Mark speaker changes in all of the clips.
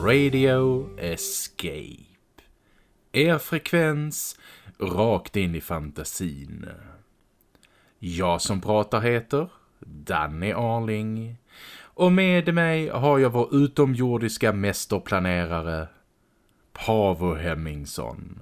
Speaker 1: Radio Escape. Er frekvens rakt in i fantasin. Jag som pratar heter Danny Arling. Och med mig har jag vår utomjordiska mästerplanerare Pavo Hemmingsson.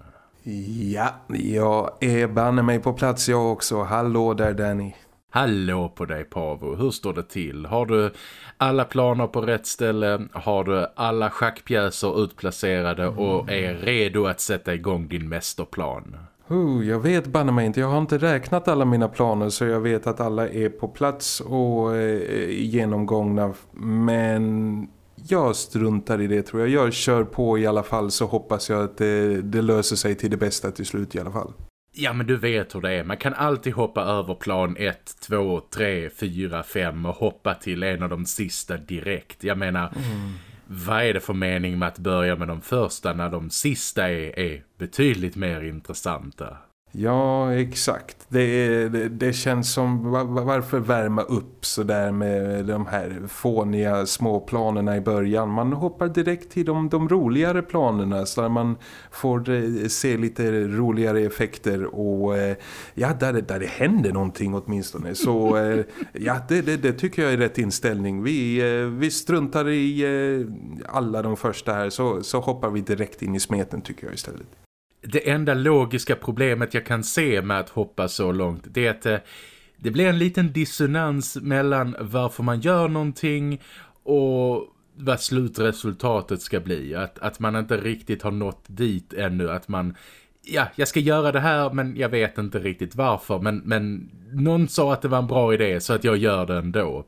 Speaker 2: Ja, jag är banne mig på plats jag också. Hallå där Danny.
Speaker 1: Hallå på dig Pavo, hur står det till? Har du alla planer på rätt ställe? Har du alla schackpjäser utplacerade och är redo att sätta igång din mästerplan?
Speaker 2: Oh, jag vet banne mig inte. Jag har inte räknat alla mina planer så jag vet att alla är på plats och eh, genomgångna. Men jag struntar i det tror jag. Jag kör på i alla fall så hoppas jag att det, det löser sig till det bästa till slut i alla fall.
Speaker 1: Ja men du vet hur det är. Man kan alltid hoppa över plan 1, 2, 3, 4, 5 och hoppa till en av de sista direkt. Jag menar, mm. vad är det för mening med att börja med de första när de sista är, är betydligt mer intressanta?
Speaker 2: Ja, exakt. Det, det, det, känns som varför värma upp så där med de här fåniga små planerna i början. Man hoppar direkt till de, de roligare planerna så där man får eh, se lite roligare effekter och eh, ja, där, där det händer någonting åtminstone. Så eh, ja, det, det, det, tycker jag är rätt inställning. Vi, vi struntar i alla de första här så, så hoppar vi direkt in i smeten tycker jag istället
Speaker 1: det enda logiska problemet jag kan se med att hoppa så långt det är att eh, det blir en liten dissonans mellan varför man gör någonting och vad slutresultatet ska bli. Att, att man inte riktigt har nått dit ännu. Att man, ja, jag ska göra det här men jag vet inte riktigt varför. Men, men någon sa att det var en bra idé så att jag gör det ändå.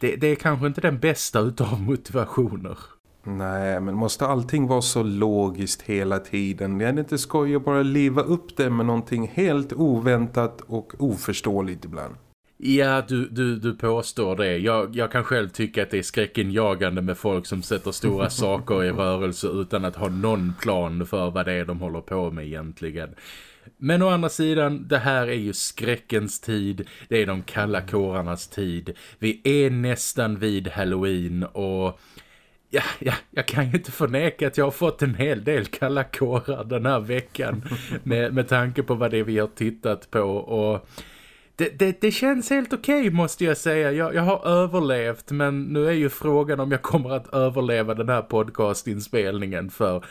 Speaker 1: Det, det är kanske inte den bästa utav motivationer.
Speaker 2: Nej, men måste allting vara så logiskt hela tiden? Det är inte skoj att bara leva upp det med någonting helt oväntat och oförståeligt ibland.
Speaker 1: Ja, du, du, du påstår det. Jag, jag kan själv tycka att det är skräckenjagande med folk som sätter stora saker i rörelse utan att ha någon plan för vad det är de håller på med egentligen. Men å andra sidan, det här är ju skräckens tid. Det är de kalla kårarnas tid. Vi är nästan vid Halloween och Ja, ja, jag kan ju inte förneka att jag har fått en hel del kalla kårar den här veckan med, med tanke på vad det är vi har tittat på och det, det, det känns helt okej okay, måste jag säga. Jag, jag har överlevt men nu är ju frågan om jag kommer att överleva den här podcastinspelningen för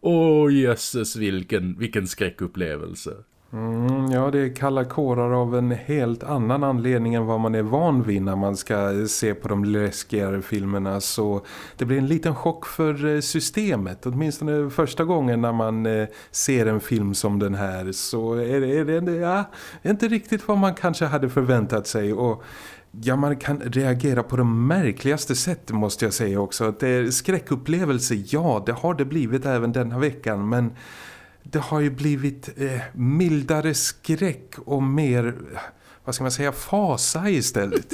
Speaker 1: åh oh, jösses vilken, vilken skräckupplevelse.
Speaker 2: Mm, ja, det är kalla kårar av en helt annan anledning än vad man är van vid när man ska eh, se på de läskigare filmerna. Så det blir en liten chock för eh, systemet. Åtminstone första gången när man eh, ser en film som den här så är det, är det ja, inte riktigt vad man kanske hade förväntat sig. Och Ja, man kan reagera på de märkligaste sätt måste jag säga också. Att det är skräckupplevelse, ja det har det blivit även denna veckan. Men det har ju blivit eh, mildare skräck och mer, vad ska man säga, fasa istället.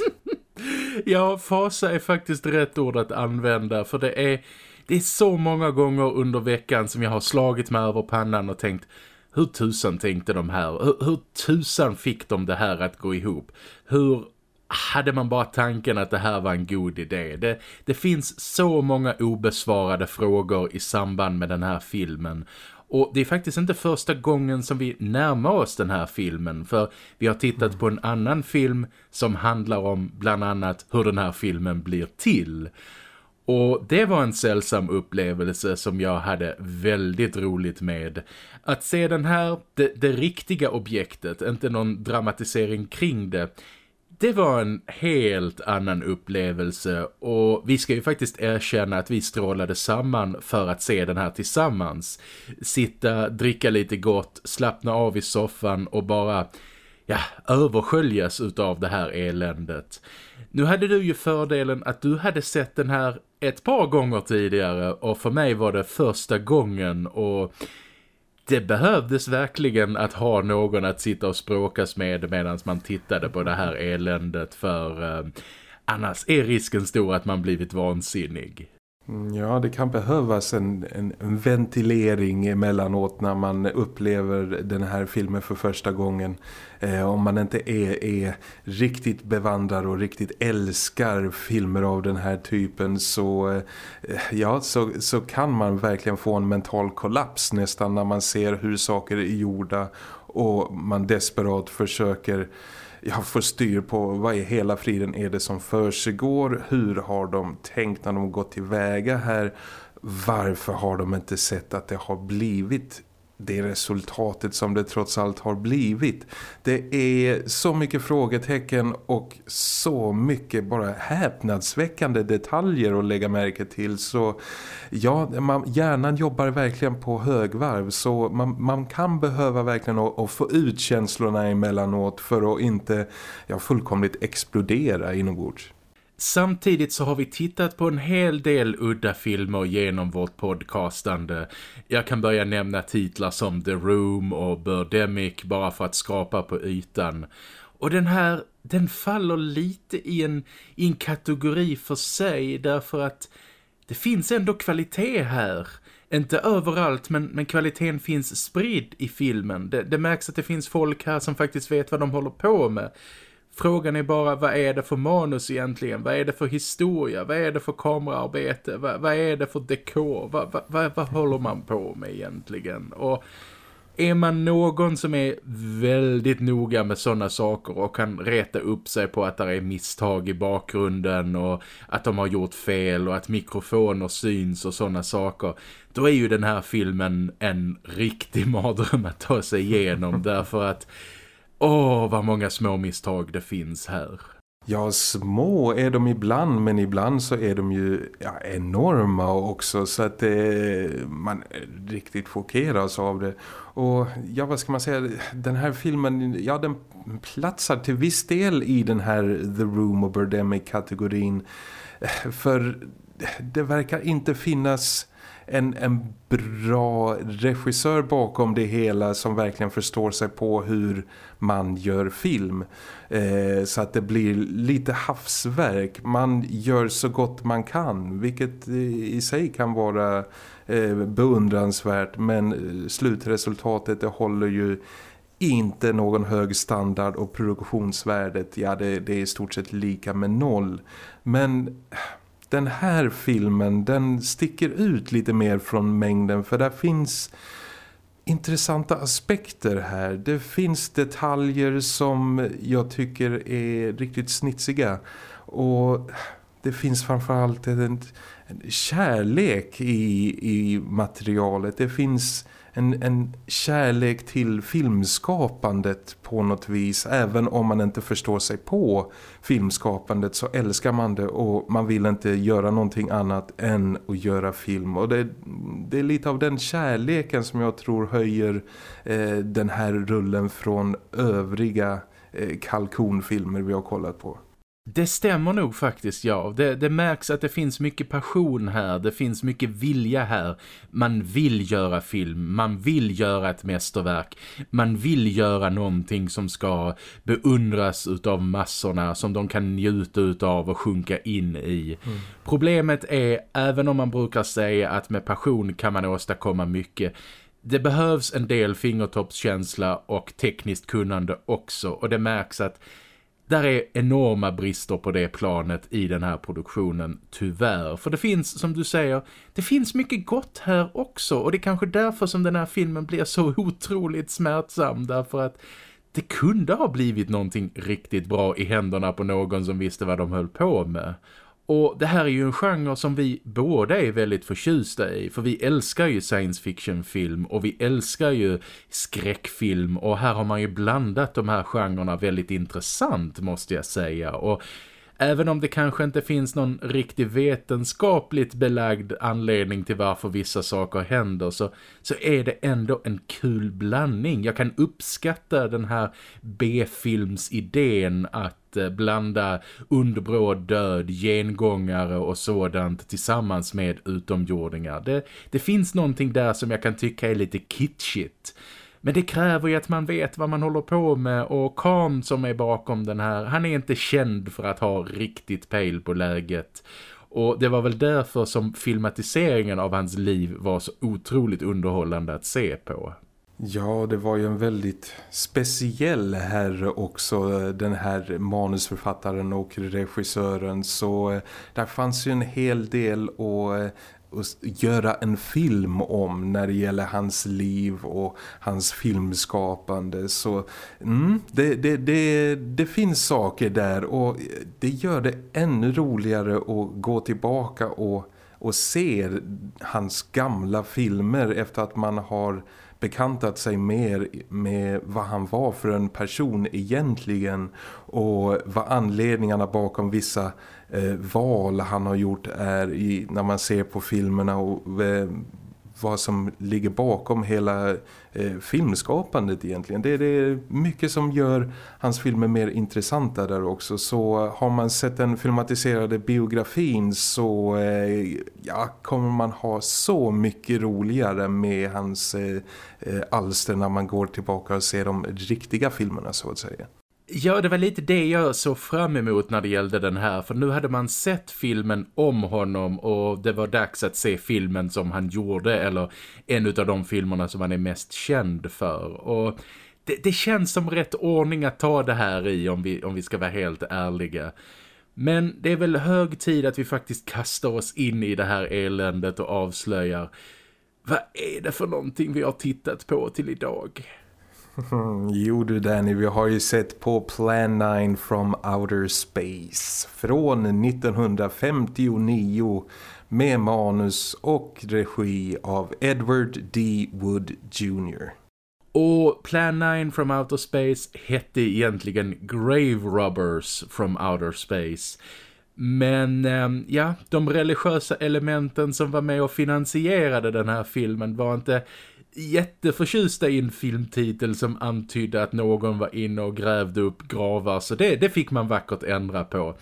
Speaker 1: ja, fasa är faktiskt rätt ord att använda för det är, det är så många gånger under veckan som jag har slagit mig över pannan och tänkt hur tusan tänkte de här? Hur, hur tusan fick de det här att gå ihop? Hur hade man bara tanken att det här var en god idé. Det, det finns så många obesvarade frågor i samband med den här filmen och det är faktiskt inte första gången som vi närmar oss den här filmen för vi har tittat på en annan film som handlar om bland annat hur den här filmen blir till. Och det var en sällsam upplevelse som jag hade väldigt roligt med. Att se den här, det, det riktiga objektet, inte någon dramatisering kring det det var en helt annan upplevelse och vi ska ju faktiskt erkänna att vi strålade samman för att se den här tillsammans. Sitta, dricka lite gott, slappna av i soffan och bara ja, översköljas utav det här eländet. Nu hade du ju fördelen att du hade sett den här ett par gånger tidigare och för mig var det första gången och det behövdes verkligen att ha någon att sitta och språkas med medan man tittade på det här eländet för eh, annars är risken stor att man blivit vansinnig.
Speaker 2: Mm, ja, det kan behövas en, en, en, ventilering emellanåt när man upplever den här filmen för första gången. Eh, om man inte är, är riktigt bevandrad och riktigt älskar filmer av den här typen så, eh, ja, så, så kan man verkligen få en mental kollaps nästan när man ser hur saker är gjorda och man desperat försöker jag får styr på vad i hela friden är det som försiggår, hur har de tänkt när de gått tillväga här, varför har de inte sett att det har blivit det resultatet som det trots allt har blivit. Det är så mycket frågetecken och så mycket bara häpnadsväckande detaljer att lägga märke till så ja, man, hjärnan jobbar verkligen på högvarv så man, man kan behöva verkligen att, att, få ut känslorna emellanåt för att inte ja, fullkomligt explodera inombords.
Speaker 1: Samtidigt så har vi tittat på en hel del udda filmer genom vårt podcastande. Jag kan börja nämna titlar som The Room och Birdemic bara för att skrapa på ytan. Och den här, den faller lite i en, i en kategori för sig därför att det finns ändå kvalitet här. Inte överallt men, men kvaliteten finns spridd i filmen. Det, det märks att det finns folk här som faktiskt vet vad de håller på med. Frågan är bara, vad är det för manus egentligen? Vad är det för historia? Vad är det för kameraarbete? Vad, vad är det för dekor? Vad, vad, vad, vad håller man på med egentligen? Och är man någon som är väldigt noga med sådana saker och kan reta upp sig på att det är misstag i bakgrunden och att de har gjort fel och att mikrofoner syns och sådana saker då är ju den här filmen en riktig mardröm att ta sig igenom därför att Åh, vad många små misstag det finns här.
Speaker 2: Ja, små är de ibland men ibland så är de ju ja, enorma också så att eh, man riktigt chockeras av det. Och ja, vad ska man säga, den här filmen, ja den platsar till viss del i den här The Room och Birdemic-kategorin. Eh, för det verkar inte finnas en, en bra regissör bakom det hela som verkligen förstår sig på hur man gör film. Eh, så att det blir lite havsverk. Man gör så gott man kan vilket i sig kan vara eh, beundransvärt men eh, slutresultatet det håller ju inte någon hög standard och produktionsvärdet, ja det, det är i stort sett lika med noll. Men eh, den här filmen den sticker ut lite mer från mängden för där finns intressanta aspekter här. Det finns detaljer som jag tycker är riktigt snitsiga och det finns framförallt en, en kärlek i, i materialet. Det finns en, en kärlek till filmskapandet på något vis. Även om man inte förstår sig på filmskapandet så älskar man det och man vill inte göra någonting annat än att göra film. Och det, det är lite av den kärleken som jag tror höjer eh, den här rullen från övriga eh, kalkonfilmer vi har kollat på.
Speaker 1: Det stämmer nog faktiskt, ja. Det, det, märks att det finns mycket passion här. Det finns mycket vilja här. Man vill göra film. Man vill göra ett mästerverk. Man vill göra någonting som ska beundras utav massorna. Som de kan njuta utav och sjunka in i. Mm. Problemet är, även om man brukar säga att med passion kan man åstadkomma mycket det behövs en del fingertoppskänsla och tekniskt kunnande också och det märks att där är enorma brister på det planet i den här produktionen, tyvärr. För det finns, som du säger, det finns mycket gott här också. Och det är kanske därför som den här filmen blir så otroligt smärtsam. Därför att det kunde ha blivit någonting riktigt bra i händerna på någon som visste vad de höll på med. Och det här är ju en genre som vi båda är väldigt förtjusta i. För vi älskar ju science fiction-film och vi älskar ju skräckfilm. Och här har man ju blandat de här genrerna väldigt intressant måste jag säga. Och Även om det kanske inte finns någon riktigt vetenskapligt belagd anledning till varför vissa saker händer så, så är det ändå en kul blandning. Jag kan uppskatta den här B-filmsidén att att eh, blanda underbråd död, gengångare och sådant tillsammans med utomjordingar. Det, det finns någonting där som jag kan tycka är lite kitschigt. Men det kräver ju att man vet vad man håller på med och Khan som är bakom den här, han är inte känd för att ha riktigt pejl på läget. Och det var väl därför som filmatiseringen av hans liv var så otroligt underhållande att se på.
Speaker 2: Ja, det var ju en väldigt speciell herre också, den här manusförfattaren och regissören. Så eh, där fanns ju en hel del att eh, att göra en film om när det gäller hans liv och hans filmskapande så mm, det, det, det, det finns saker där och eh, det gör det ännu roligare att gå tillbaka och, och se hans gamla filmer efter att man har bekantat sig mer med vad han var för en person egentligen och vad anledningarna bakom vissa eh, val han har gjort är i, när man ser på filmerna och eh, vad som ligger bakom hela eh, filmskapandet egentligen. Det, det, är mycket som gör hans filmer mer intressanta där också. Så har man sett den filmatiserade biografin så eh, ja, kommer man ha så mycket roligare med hans eh, eh alster när man går tillbaka och ser de riktiga filmerna så att säga.
Speaker 1: Ja, det var lite det jag såg fram emot när det gällde den här. För nu hade man sett filmen om honom och det var dags att se filmen som han gjorde. Eller en av de filmerna som han är mest känd för. Och det, det känns som rätt ordning att ta det här i om vi, om vi ska vara helt ärliga. Men det är väl hög tid att vi faktiskt kastar oss in i det här eländet och avslöjar vad är det för någonting vi har tittat på till idag?
Speaker 2: Mm, jo du Danny, vi har ju sett på Plan 9 from Outer Space från 1959 med manus och regi av Edward D. Wood Jr.
Speaker 1: Och Plan 9 from Outer Space hette egentligen Grave Robbers from Outer Space. Men ehm, ja, de religiösa elementen som var med och finansierade den här filmen var inte jätteförtjusta i en filmtitel som antydde att någon var inne och grävde upp gravar så det, det fick man vackert ändra på.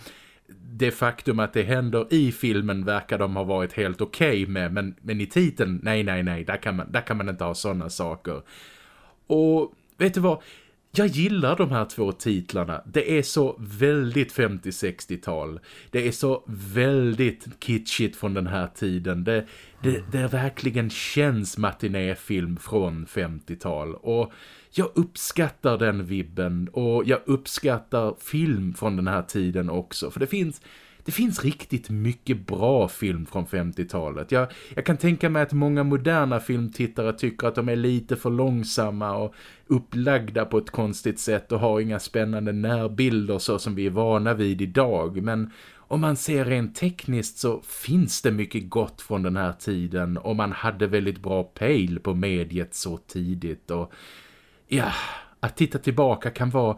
Speaker 1: Det faktum att det händer i filmen verkar de ha varit helt okej okay med men, men i titeln, nej nej nej, där kan man, där kan man inte ha sådana saker. Och vet du vad, jag gillar de här två titlarna. Det är så väldigt 50-60-tal. Det är så väldigt kitschigt från den här tiden. Det, det, det verkligen känns matinéfilm från 50-tal. Och jag uppskattar den vibben. Och jag uppskattar film från den här tiden också. För det finns det finns riktigt mycket bra film från 50-talet. Jag, jag kan tänka mig att många moderna filmtittare tycker att de är lite för långsamma och upplagda på ett konstigt sätt och har inga spännande närbilder så som vi är vana vid idag. Men om man ser rent tekniskt så finns det mycket gott från den här tiden och man hade väldigt bra pejl på mediet så tidigt och ja, att titta tillbaka kan vara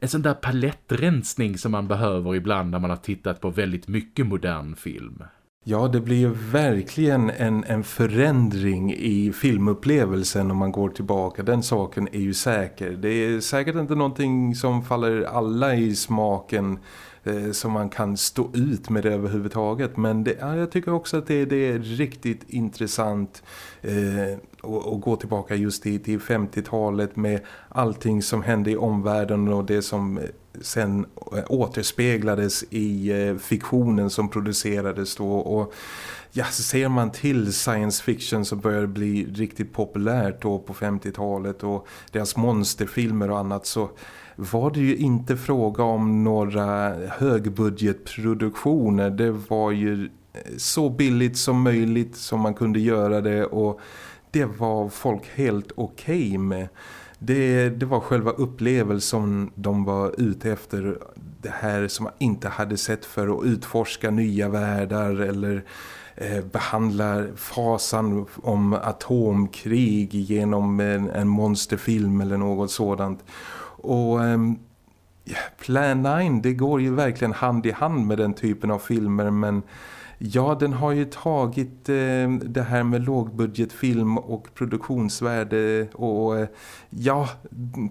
Speaker 1: en sån där palettrensning som man behöver ibland när man har tittat på väldigt mycket modern film.
Speaker 2: Ja, det blir ju verkligen en, en förändring i filmupplevelsen om man går tillbaka. Den saken är ju säker. Det är säkert inte någonting som faller alla i smaken eh, som man kan stå ut med det överhuvudtaget. Men det, ja, jag tycker också att det, det är riktigt intressant eh, och, gå tillbaka just till, till 50-talet med allting som hände i omvärlden och det som eh, sen eh, återspeglades i eh, fiktionen som producerades då och ja, ser man till science fiction så börjar det bli riktigt populärt då på 50-talet och deras monsterfilmer och annat så var det ju inte fråga om några högbudgetproduktioner. Det var ju eh, så billigt som möjligt som man kunde göra det och det var folk helt okej okay med. Det, det var själva upplevelsen de var ute efter. Det här som man inte hade sett för att utforska nya världar eller eh, behandla fasan om atomkrig genom en, en monsterfilm eller något sådant. Och eh, Plan 9 det går ju verkligen hand i hand med den typen av filmer men Ja, den har ju tagit eh, det här med lågbudgetfilm och produktionsvärde och eh, ja,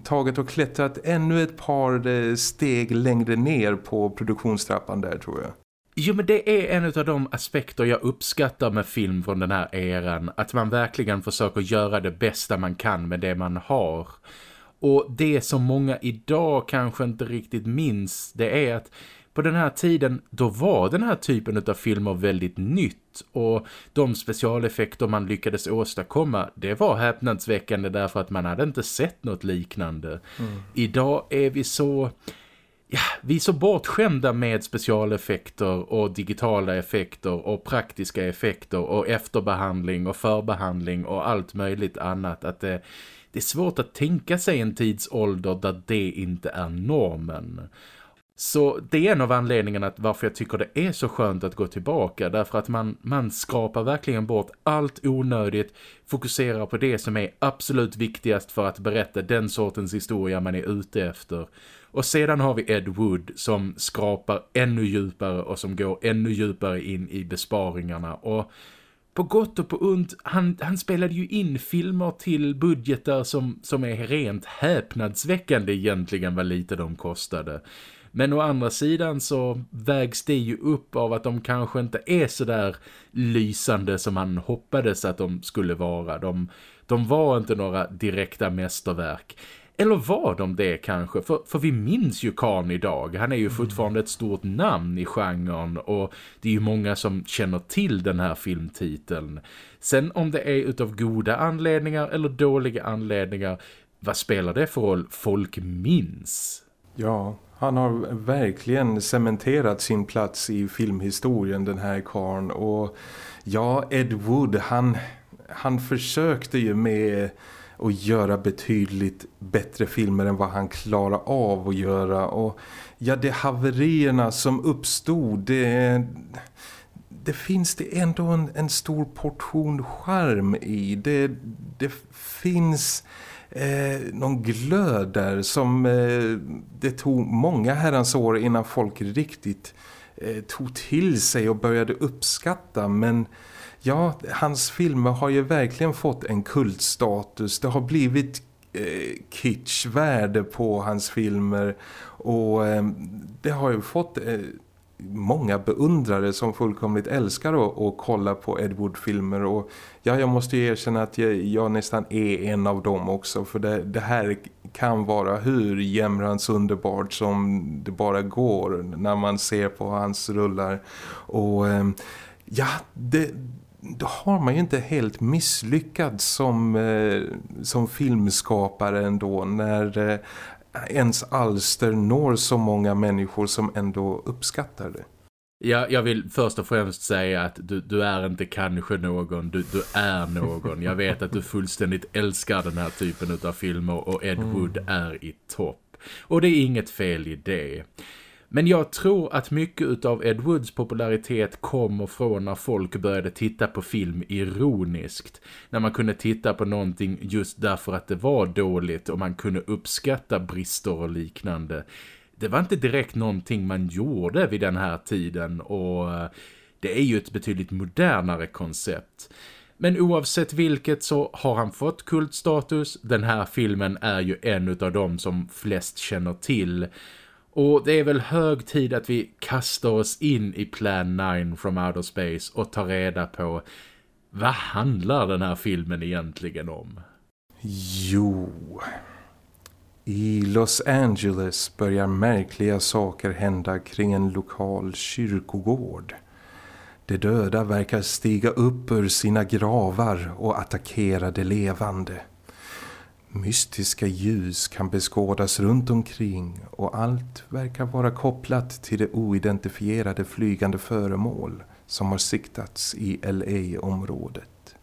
Speaker 2: tagit och klättrat ännu ett par eh, steg längre ner på produktionstrappan där tror jag.
Speaker 1: Jo men det är en av de aspekter jag uppskattar med film från den här eran. Att man verkligen försöker göra det bästa man kan med det man har. Och det som många idag kanske inte riktigt minns det är att på den här tiden då var den här typen av filmer väldigt nytt och de specialeffekter man lyckades åstadkomma det var häpnadsväckande därför att man hade inte sett något liknande. Mm. Idag är vi så ja, vi är så bortskämda med specialeffekter och digitala effekter och praktiska effekter och efterbehandling och förbehandling och allt möjligt annat att det, det är svårt att tänka sig en tidsålder där det inte är normen. Så det är en av anledningarna att varför jag tycker det är så skönt att gå tillbaka. Därför att man, man skrapar verkligen bort allt onödigt. Fokuserar på det som är absolut viktigast för att berätta den sortens historia man är ute efter. Och sedan har vi Ed Wood som skrapar ännu djupare och som går ännu djupare in i besparingarna. Och på gott och på ont, han, han spelade ju in filmer till budgetar som, som är rent häpnadsväckande egentligen vad lite de kostade. Men å andra sidan så vägs det ju upp av att de kanske inte är så där lysande som man hoppades att de skulle vara. De, de var inte några direkta mästerverk. Eller var de det kanske? För, för vi minns ju Khan idag. Han är ju mm. fortfarande ett stort namn i genren och det är ju många som känner till den här filmtiteln. Sen om det är utav goda anledningar eller dåliga anledningar, vad spelar det för roll? Folk minns.
Speaker 2: Ja, han har verkligen cementerat sin plats i filmhistorien den här karn och ja, Ed Wood han, han försökte ju med att göra betydligt bättre filmer än vad han klarar av att göra. Och ja, de haverierna som uppstod det, det finns det ändå en, en stor portion charm i. Det, det finns eh, någon glöd där som eh, det tog många herrans år innan folk riktigt eh, tog till sig och började uppskatta men ja, hans filmer har ju verkligen fått en kultstatus. Det har blivit eh, kitschvärde på hans filmer och eh, det har ju fått eh, många beundrare som fullkomligt älskar att, att kolla på Edward-filmer och ja, jag måste ju erkänna att jag, jag, nästan är en av dem också. För det, det här kan vara hur jämrans underbart som det bara går när man ser på hans rullar. Och eh, ja, det, då har man ju inte helt misslyckats som, eh, som filmskapare ändå. När eh, ens alster når så många människor som ändå uppskattar det.
Speaker 1: Ja, jag vill först och främst säga att du, du är inte kanske någon, du, du är någon. Jag vet att du fullständigt älskar den här typen av filmer och Ed Wood mm. är i topp. Och det är inget fel i det. Men jag tror att mycket av Ed Woods popularitet kommer från när folk började titta på film ironiskt. När man kunde titta på någonting just därför att det var dåligt och man kunde uppskatta brister och liknande. Det var inte direkt någonting man gjorde vid den här tiden och eh, det är ju ett betydligt modernare koncept. Men oavsett vilket så har han fått kultstatus. Den här filmen är ju en av dem som flest känner till- och det är väl hög tid att vi kastar oss in i Plan 9 from Outer Space och tar reda på vad handlar den här filmen egentligen om?
Speaker 2: Jo, i Los Angeles börjar märkliga saker hända kring en lokal kyrkogård. De döda verkar stiga upp ur sina gravar och attackera de levande. Mystiska ljus kan beskådas runt omkring och allt verkar vara kopplat till det oidentifierade flygande föremål som har siktats i LA-området.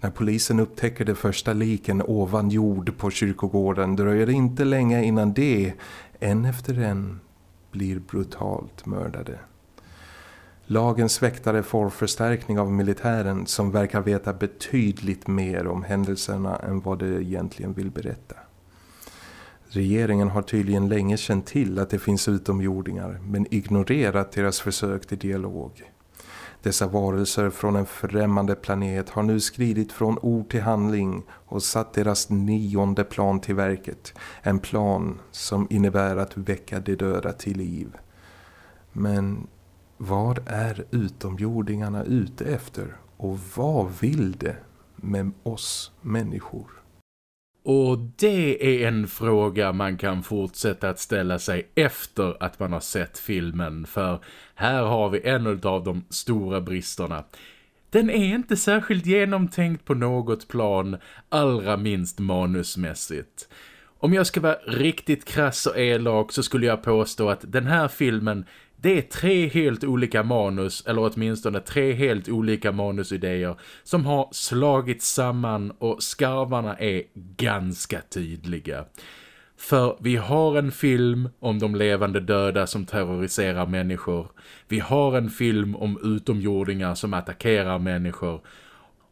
Speaker 2: När polisen upptäcker de första liken ovan jord på kyrkogården dröjer det inte länge innan det, en efter en, blir brutalt mördade. Lagens väktare får förstärkning av militären som verkar veta betydligt mer om händelserna än vad de egentligen vill berätta. Regeringen har tydligen länge känt till att det finns utomjordingar men ignorerat deras försök till dialog. Dessa varelser från en främmande planet har nu skridit från ord till handling och satt deras nionde plan till verket. En plan som innebär att väcka de döda till liv. Men vad är utomjordingarna ute efter och vad vill det med oss människor?
Speaker 1: Och det är en fråga man kan fortsätta att ställa sig efter att man har sett filmen. För här har vi en av de stora bristerna. Den är inte särskilt genomtänkt på något plan, allra minst manusmässigt. Om jag ska vara riktigt krass och elak så skulle jag påstå att den här filmen det är tre helt olika manus, eller åtminstone tre helt olika manusidéer som har slagits samman och skarvarna är ganska tydliga. För vi har en film om de levande döda som terroriserar människor. Vi har en film om utomjordingar som attackerar människor.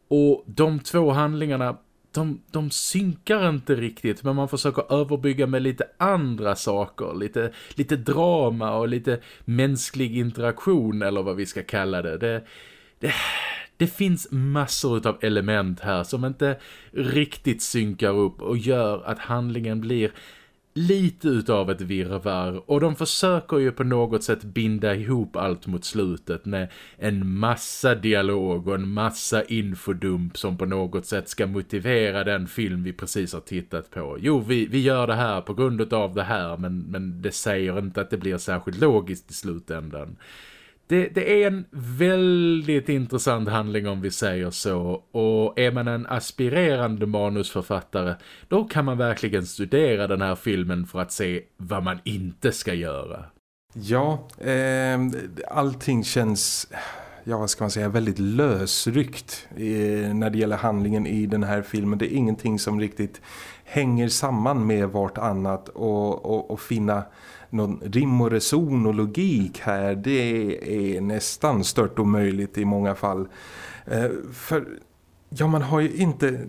Speaker 1: Och de två handlingarna de, de synkar inte riktigt men man försöker överbygga med lite andra saker. Lite, lite drama och lite mänsklig interaktion eller vad vi ska kalla det. Det, det, det finns massor av element här som inte riktigt synkar upp och gör att handlingen blir lite utav ett virvar och de försöker ju på något sätt binda ihop allt mot slutet med en massa dialog och en massa infodump som på något sätt ska motivera den film vi precis har tittat på. Jo, vi, vi gör det här på grund av det här men, men det säger inte att det blir särskilt logiskt i slutändan. Det, det, är en väldigt intressant handling om vi säger så och är man en aspirerande manusförfattare då kan man verkligen studera den här filmen för att se vad man inte ska göra.
Speaker 2: Ja, eh, allting känns, ja vad ska man säga, väldigt lösryckt eh, när det gäller handlingen i den här filmen. Det är ingenting som riktigt hänger samman med vartannat och, och, och finna någon rim och reson och logik här det är nästan stört omöjligt i många fall. Eh, för ja man har ju inte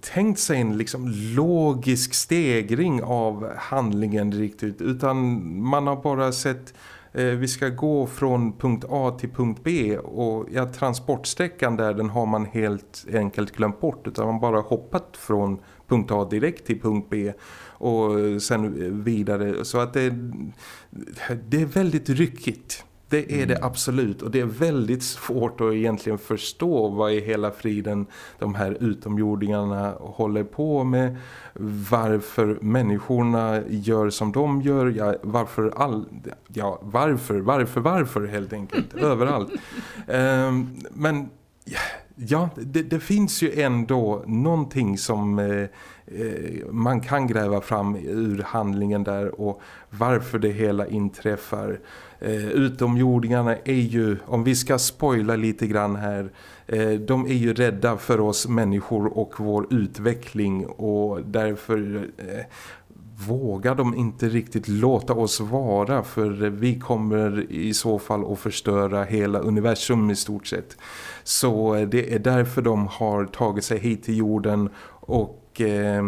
Speaker 2: tänkt sig en liksom logisk stegring av handlingen riktigt utan man har bara sett eh, vi ska gå från punkt A till punkt B och ja, transportsträckan där den har man helt enkelt glömt bort utan man bara hoppat från punkt A direkt till punkt B och sen vidare. Så att det, det är väldigt ryckigt. Det är mm. det absolut och det är väldigt svårt att egentligen förstå vad i hela friden de här utomjordingarna håller på med. Varför människorna gör som de gör. Ja, varför all, ja, varför, varför, varför helt enkelt. Överallt. Um, men ja, det, det, finns ju ändå någonting som... Eh, man kan gräva fram ur handlingen där och varför det hela inträffar. Eh, utomjordingarna är ju, om vi ska spoila lite grann här, eh, de är ju rädda för oss människor och vår utveckling och därför eh, vågar de inte riktigt låta oss vara för vi kommer i så fall att förstöra hela universum i stort sett. Så eh, det är därför de har tagit sig hit till jorden och eh,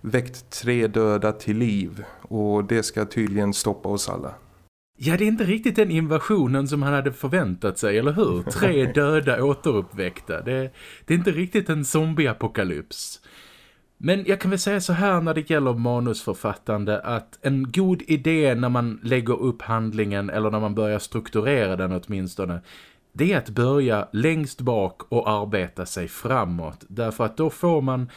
Speaker 2: väckt tre döda till liv och det ska tydligen stoppa oss alla.
Speaker 1: Ja, det är inte riktigt den invasionen som han hade förväntat sig, eller hur? Tre döda återuppväckta. Det, det är inte riktigt en zombieapokalyps. Men jag kan väl säga så här när det gäller manusförfattande att en god idé när man lägger upp handlingen eller när man börjar strukturera den åtminstone det är att börja längst bak och arbeta sig framåt. Därför att då får man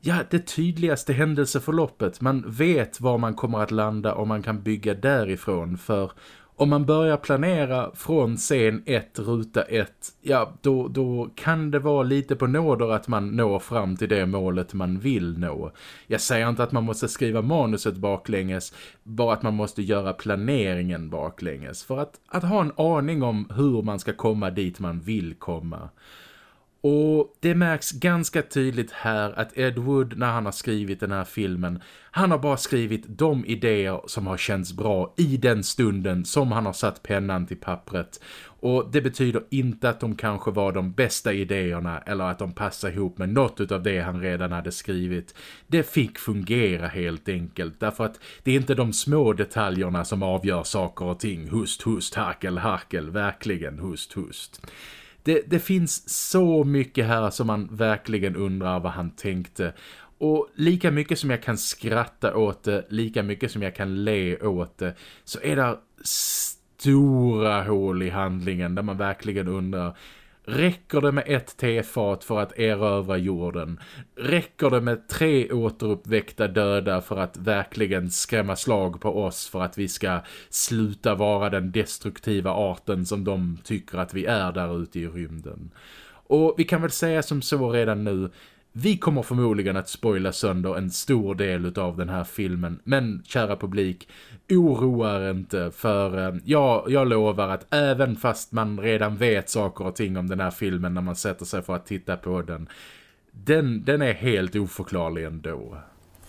Speaker 1: ja, det tydligaste händelseförloppet. Man vet var man kommer att landa och man kan bygga därifrån. För om man börjar planera från scen 1, ruta 1, ja då, då kan det vara lite på nåder att man når fram till det målet man vill nå. Jag säger inte att man måste skriva manuset baklänges, bara att man måste göra planeringen baklänges. För att, att ha en aning om hur man ska komma dit man vill komma. Och det märks ganska tydligt här att Ed Wood när han har skrivit den här filmen, han har bara skrivit de idéer som har känts bra i den stunden som han har satt pennan till pappret. Och det betyder inte att de kanske var de bästa idéerna eller att de passar ihop med något av det han redan hade skrivit. Det fick fungera helt enkelt därför att det är inte de små detaljerna som avgör saker och ting. Hust, hust, harkel, harkel, verkligen hust, hust det, det finns så mycket här som man verkligen undrar vad han tänkte. Och lika mycket som jag kan skratta åt det, lika mycket som jag kan le åt det, så är det stora hål i handlingen där man verkligen undrar Räcker det med ett tefat för att erövra jorden? Räcker det med tre återuppväckta döda för att verkligen skrämma slag på oss för att vi ska sluta vara den destruktiva arten som de tycker att vi är där ute i rymden? Och vi kan väl säga som så redan nu, vi kommer förmodligen att spoila sönder en stor del av den här filmen. Men kära publik, oroa er inte för eh, ja, jag lovar att även fast man redan vet saker och ting om den här filmen när man sätter sig för att titta på den. Den, den är helt oförklarlig ändå.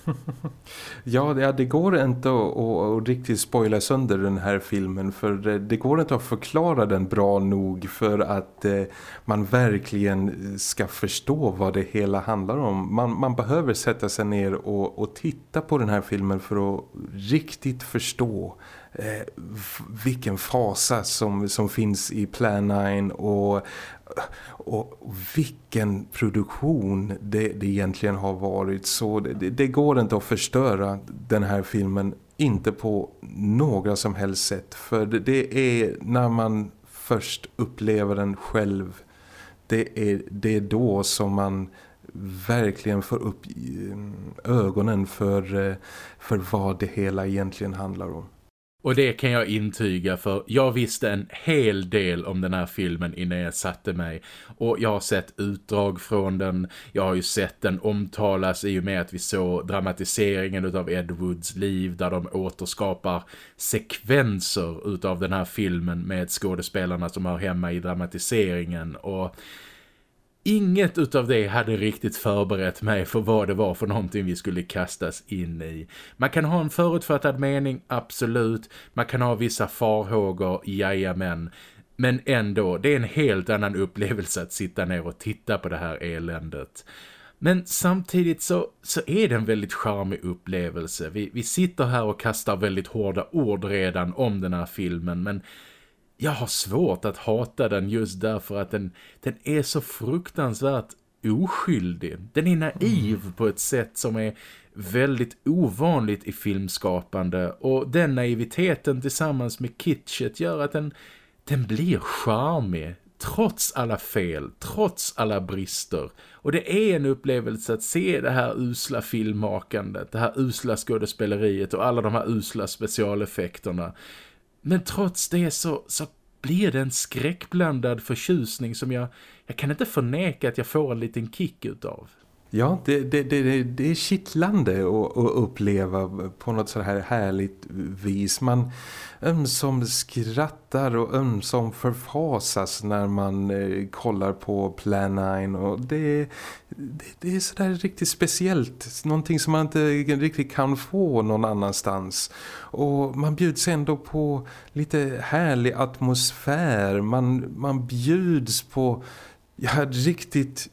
Speaker 2: ja, det, det går inte att, att, att, riktigt spoila sönder den här filmen för det går inte att förklara den bra nog för att eh, man verkligen ska förstå vad det hela handlar om. Man, man behöver sätta sig ner och, och titta på den här filmen för att riktigt förstå eh, vilken fasa som, som finns i Plan 9 och, och vilken produktion det, det egentligen har varit. Så det, det går inte att förstöra den här filmen inte på några som helst sätt. För det, det är när man först upplever den själv det är, det är då som man verkligen får upp mm, ögonen för, eh, för vad det hela egentligen handlar om.
Speaker 1: Och det kan jag intyga för jag visste en hel del om den här filmen innan jag satte mig. Och jag har sett utdrag från den. Jag har ju sett den omtalas i och med att vi såg dramatiseringen av Ed Woods liv där de återskapar sekvenser utav den här filmen med skådespelarna som har hemma i dramatiseringen. Och Inget utav det hade riktigt förberett mig för vad det var för någonting vi skulle kastas in i. Man kan ha en förutfattad mening, absolut. Man kan ha vissa farhågor, jajamän. Men ändå, det är en helt annan upplevelse att sitta ner och titta på det här eländet. Men samtidigt så, så är det en väldigt charmig upplevelse. Vi, vi sitter här och kastar väldigt hårda ord redan om den här filmen men jag har svårt att hata den just därför att den, den är så fruktansvärt oskyldig. Den är naiv mm. på ett sätt som är väldigt ovanligt i filmskapande och den naiviteten tillsammans med kitschet gör att den, den blir charmig trots alla fel, trots alla brister. Och det är en upplevelse att se det här usla filmmakandet, det här usla skådespeleriet och alla de här usla specialeffekterna. Men trots det så, så blir det en skräckblandad förtjusning som jag, jag kan inte förneka att jag får en liten kick utav.
Speaker 2: Ja, det, det, det, det är kittlande att, att uppleva på något så här härligt vis. Man ömsom skrattar och ömsom förfasas när man eh, kollar på Plan 9 och det, det, det är sådär riktigt speciellt. Någonting som man inte riktigt kan få någon annanstans. Och man bjuds ändå på lite härlig atmosfär. Man, man bjuds på ja, riktigt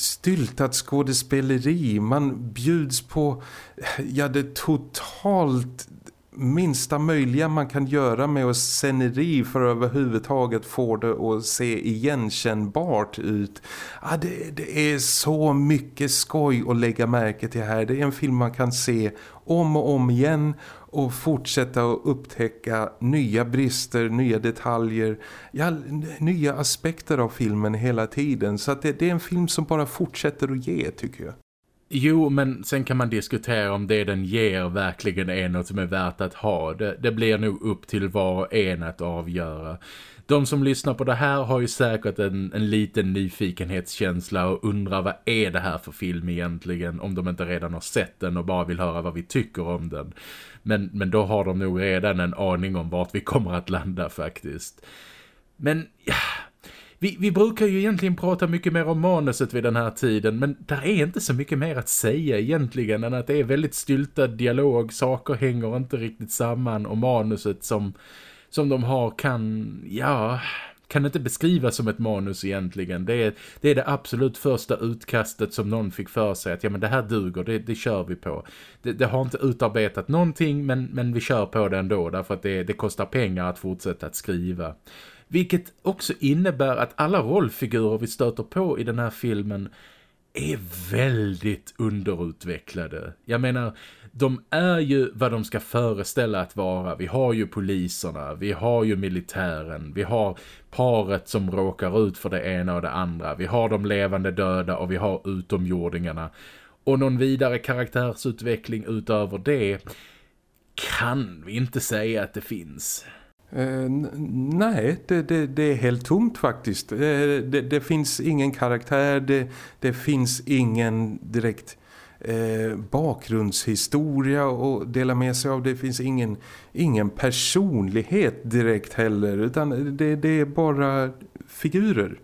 Speaker 2: styltat skådespeleri. Man bjuds på ja, det totalt minsta möjliga man kan göra med oss sceneri för att överhuvudtaget få det att se igenkännbart ut. Ja, det, det är så mycket skoj att lägga märke till här. Det är en film man kan se om och om igen och fortsätta att upptäcka nya brister, nya detaljer, ja, nya aspekter av filmen hela tiden. Så att det, det är en film som bara fortsätter att ge tycker jag.
Speaker 1: Jo, men sen kan man diskutera om det den ger verkligen är något som är värt att ha. Det, det blir nog upp till var och en att avgöra. De som lyssnar på det här har ju säkert en, en liten nyfikenhetskänsla och undrar vad är det här för film egentligen om de inte redan har sett den och bara vill höra vad vi tycker om den. Men, men då har de nog redan en aning om vart vi kommer att landa faktiskt. Men ja, vi, vi brukar ju egentligen prata mycket mer om manuset vid den här tiden men där är inte så mycket mer att säga egentligen än att det är väldigt styltad dialog, saker hänger inte riktigt samman och manuset som, som de har kan, ja, kan inte beskrivas som ett manus egentligen. Det är, det är det absolut första utkastet som någon fick för sig att ja men det här duger, det, det kör vi på. Det, det, har inte utarbetat någonting men, men vi kör på det ändå därför att det, det kostar pengar att fortsätta att skriva. Vilket också innebär att alla rollfigurer vi stöter på i den här filmen är väldigt underutvecklade. Jag menar, de är ju vad de ska föreställa att vara. Vi har ju poliserna, vi har ju militären, vi har paret som råkar ut för det ena och det andra. Vi har de levande döda och vi har utomjordingarna. Och någon vidare karaktärsutveckling utöver det kan vi inte säga att det finns.
Speaker 2: Uh, nej, det, det, det, är helt tomt faktiskt. Uh, det, det, finns ingen karaktär, det, finns ingen direkt Eh, bakgrundshistoria och dela med sig av. Det finns ingen, ingen personlighet direkt heller utan det, det är bara figurer.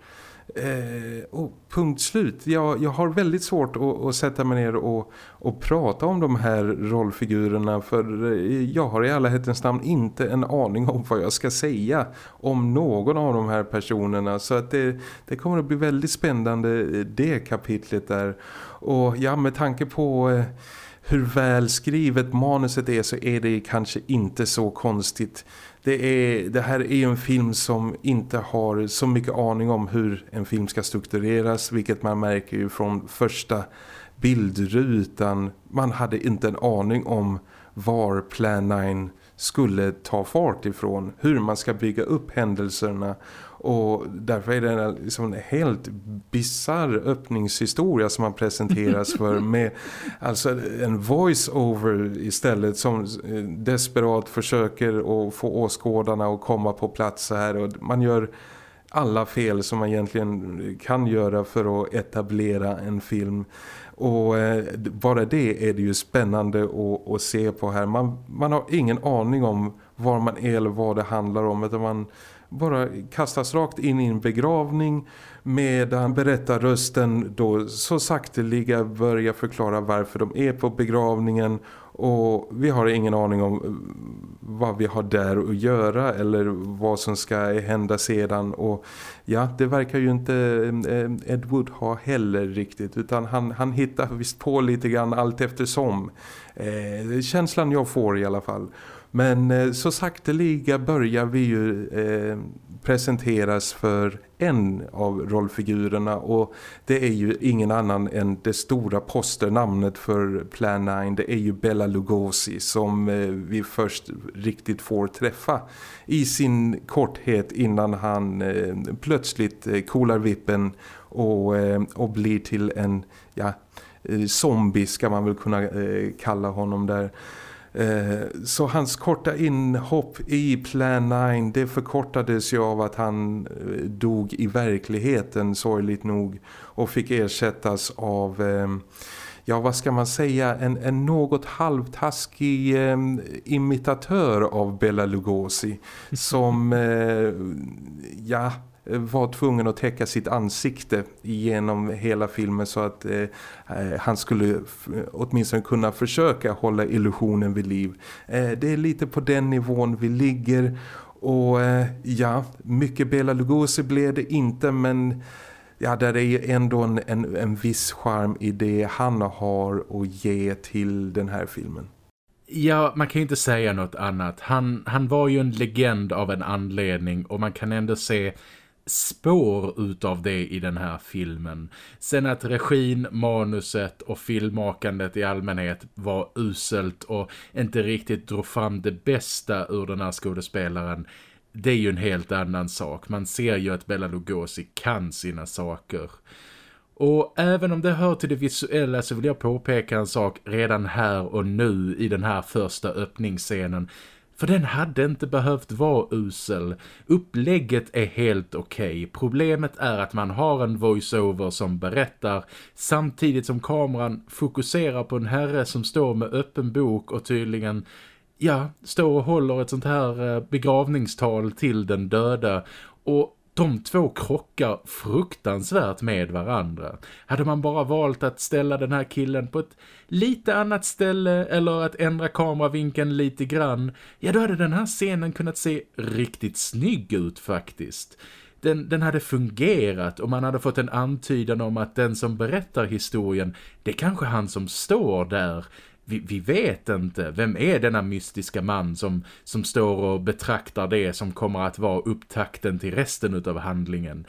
Speaker 2: Eh, och punkt slut. Jag, jag har väldigt svårt att, att sätta mig ner och, och prata om de här rollfigurerna för eh, jag har i alla hettens namn inte en aning om vad jag ska säga om någon av de här personerna så att det, det kommer att bli väldigt spännande eh, det kapitlet där. Och ja, med tanke på... Eh, hur väl skrivet manuset är så är det kanske inte så konstigt det, är, det här är en film som inte har så mycket aning om hur en film ska struktureras vilket man märker ju från första bildrutan. Man hade inte en aning om var Plan 9 skulle ta fart ifrån, hur man ska bygga upp händelserna och därför är det en, liksom en helt bizarr öppningshistoria som man presenteras för med alltså en voice-over istället som eh, desperat försöker att få åskådarna att komma på plats här och man gör alla fel som man egentligen kan göra för att etablera en film. Och eh, bara det är det ju spännande att, att se på här. Man, man har ingen aning om var man är eller vad det handlar om utan man bara kastas rakt in i en begravning medan berättarrösten då så sakteliga börjar förklara varför de är på begravningen och vi har ingen aning om eh, vad vi har där att göra eller vad som ska hända sedan och ja, det verkar ju inte eh, Ed Wood ha heller riktigt utan han, han hittar visst på lite grann allt eftersom. Eh, känslan jag får i alla fall men eh, så sakteliga börjar vi ju eh, presenteras för en av rollfigurerna och det är ju ingen annan än det stora posternamnet för Plan 9. Det är ju Bella Lugosi som eh, vi först riktigt får träffa i sin korthet innan han eh, plötsligt kolar vippen och, och blir till en ja, zombie ska man väl kunna kalla honom där. Eh, så hans korta inhopp i Plan 9 det förkortades ju av att han eh, dog i verkligheten sorgligt nog och fick ersättas av eh, ja vad ska man säga en, en något halvtaskig eh, imitatör av Bella Lugosi som eh, ja Eh, var tvungen att täcka sitt ansikte genom hela filmen så att eh, eh han skulle åtminstone kunna försöka hålla illusionen vid liv. Eh, det är lite på den nivån vi ligger och eh, ja, mycket Bela Lugosi blev det inte men ja, där är ju ändå en, en, en viss charm i det han har att ge till den här filmen.
Speaker 1: Ja, man kan ju inte säga något annat. Han, han var ju en legend av en anledning och man kan ändå se spår utav det i den här filmen. Sen att regin, manuset och filmmakandet i allmänhet var uselt och inte riktigt drog fram det bästa ur den här skådespelaren det är ju en helt annan sak. Man ser ju att Bela Lugosi kan sina saker. Och även om det hör till det visuella så vill jag påpeka en sak redan här och nu i den här första öppningsscenen- för den hade inte behövt vara usel. Upplägget är helt okej. Okay. Problemet är att man har en voiceover som berättar samtidigt som kameran fokuserar på en herre som står med öppen bok och tydligen ja, står och håller ett sånt här eh, begravningstal till den döda och de två krockar fruktansvärt med varandra. Hade man bara valt att ställa den här killen på ett lite annat ställe eller att ändra kameravinkeln lite grann, ja då hade den här scenen kunnat se riktigt snygg ut faktiskt. Den, den hade fungerat och man hade fått en antydan om att den som berättar historien, det är kanske han som står där vi, vi, vet inte. Vem är denna mystiska man som, som står och betraktar det som kommer att vara upptakten till resten av handlingen?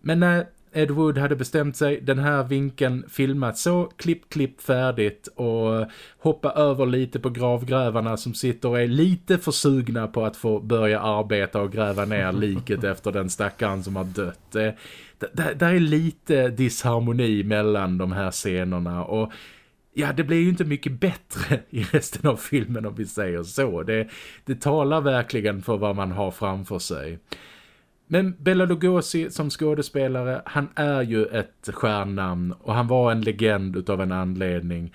Speaker 1: Men nej, Ed Wood hade bestämt sig, den här vinkeln filmat så, klipp, klipp, färdigt och hoppa över lite på gravgrävarna som sitter och är lite försugna på att få börja arbeta och gräva ner liket efter den stackaren som har dött. Det, det, det är lite disharmoni mellan de här scenerna och ja, det blir ju inte mycket bättre i resten av filmen om vi säger så. Det, det talar verkligen för vad man har framför sig. Men Bela Lugosi som skådespelare, han är ju ett stjärnnamn och han var en legend utav en anledning.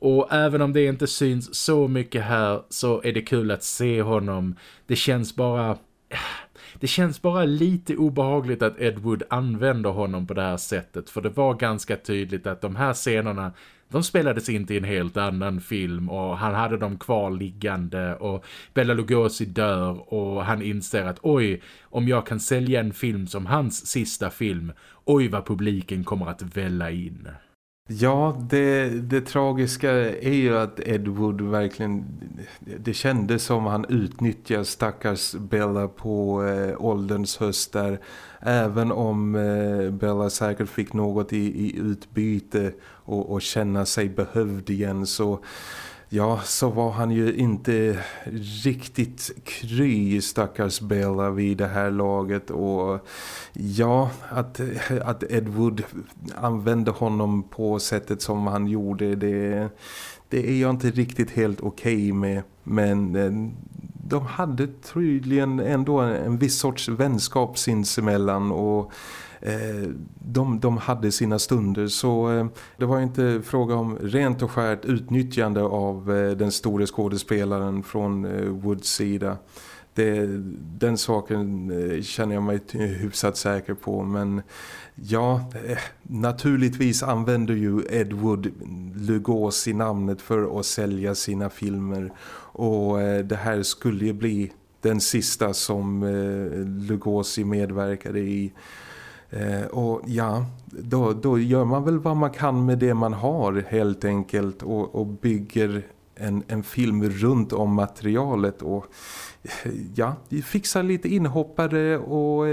Speaker 1: Och även om det inte syns så mycket här så är det kul att se honom. Det känns bara... Eh, det känns bara lite obehagligt att Ed Wood använder honom på det här sättet. För det var ganska tydligt att de här scenerna de spelades inte i en helt annan film och han hade dem kvar liggande och Bella Lugosi dör och han inser att oj, om jag kan sälja en film som hans sista film, oj vad publiken kommer att välla in.
Speaker 2: Ja, det, det tragiska är ju att Edward verkligen, det kändes som han utnyttjar stackars Bella på eh, ålderns höst där. Även om eh, Bella säkert fick något i, i utbyte och, och känna sig behövd igen så ja, så var han ju inte riktigt kry stackars Bella vid det här laget. Och ja, att, att Ed Wood använde honom på sättet som han gjorde det, det är jag inte riktigt helt okej okay med. Men eh, de hade tydligen ändå en viss sorts vänskap sinsemellan och Eh, de, de hade sina stunder så eh, det var inte fråga om rent och skärt utnyttjande av eh, den stora skådespelaren från Woods sida. Det, den saken känner jag mig hyfsat säker på men ja, naturligtvis använder ju Edward Lugosi namnet för att sälja sina filmer och det här skulle ju bli den sista som Lugosi medverkade i och ja, då, då gör man väl vad man kan med det man har helt enkelt och, och bygger en, en film runt om materialet och ja, fixar lite inhoppare och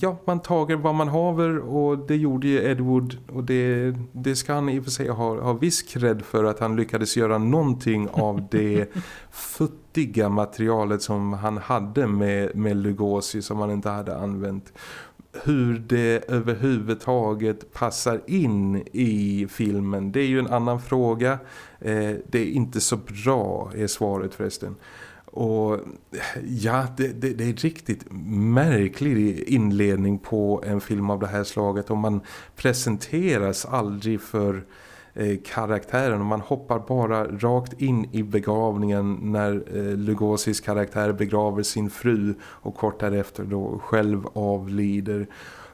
Speaker 2: ja, man tager vad man haver och det gjorde ju Edward och det, det ska han i och för sig ha, ha viss cred för att han lyckades göra någonting av det futtiga materialet som han hade med, med Lugosi som han inte hade använt hur det överhuvudtaget passar in i filmen. Det är ju en annan fråga. Eh, det är inte så bra är svaret förresten. Och ja, det, det, det, är riktigt märklig inledning på en film av det här slaget. Och man presenteras aldrig för Eh, karaktären. Och man hoppar bara rakt in i begravningen när eh, Lugosis karaktär begraver sin fru och kort därefter då själv avlider.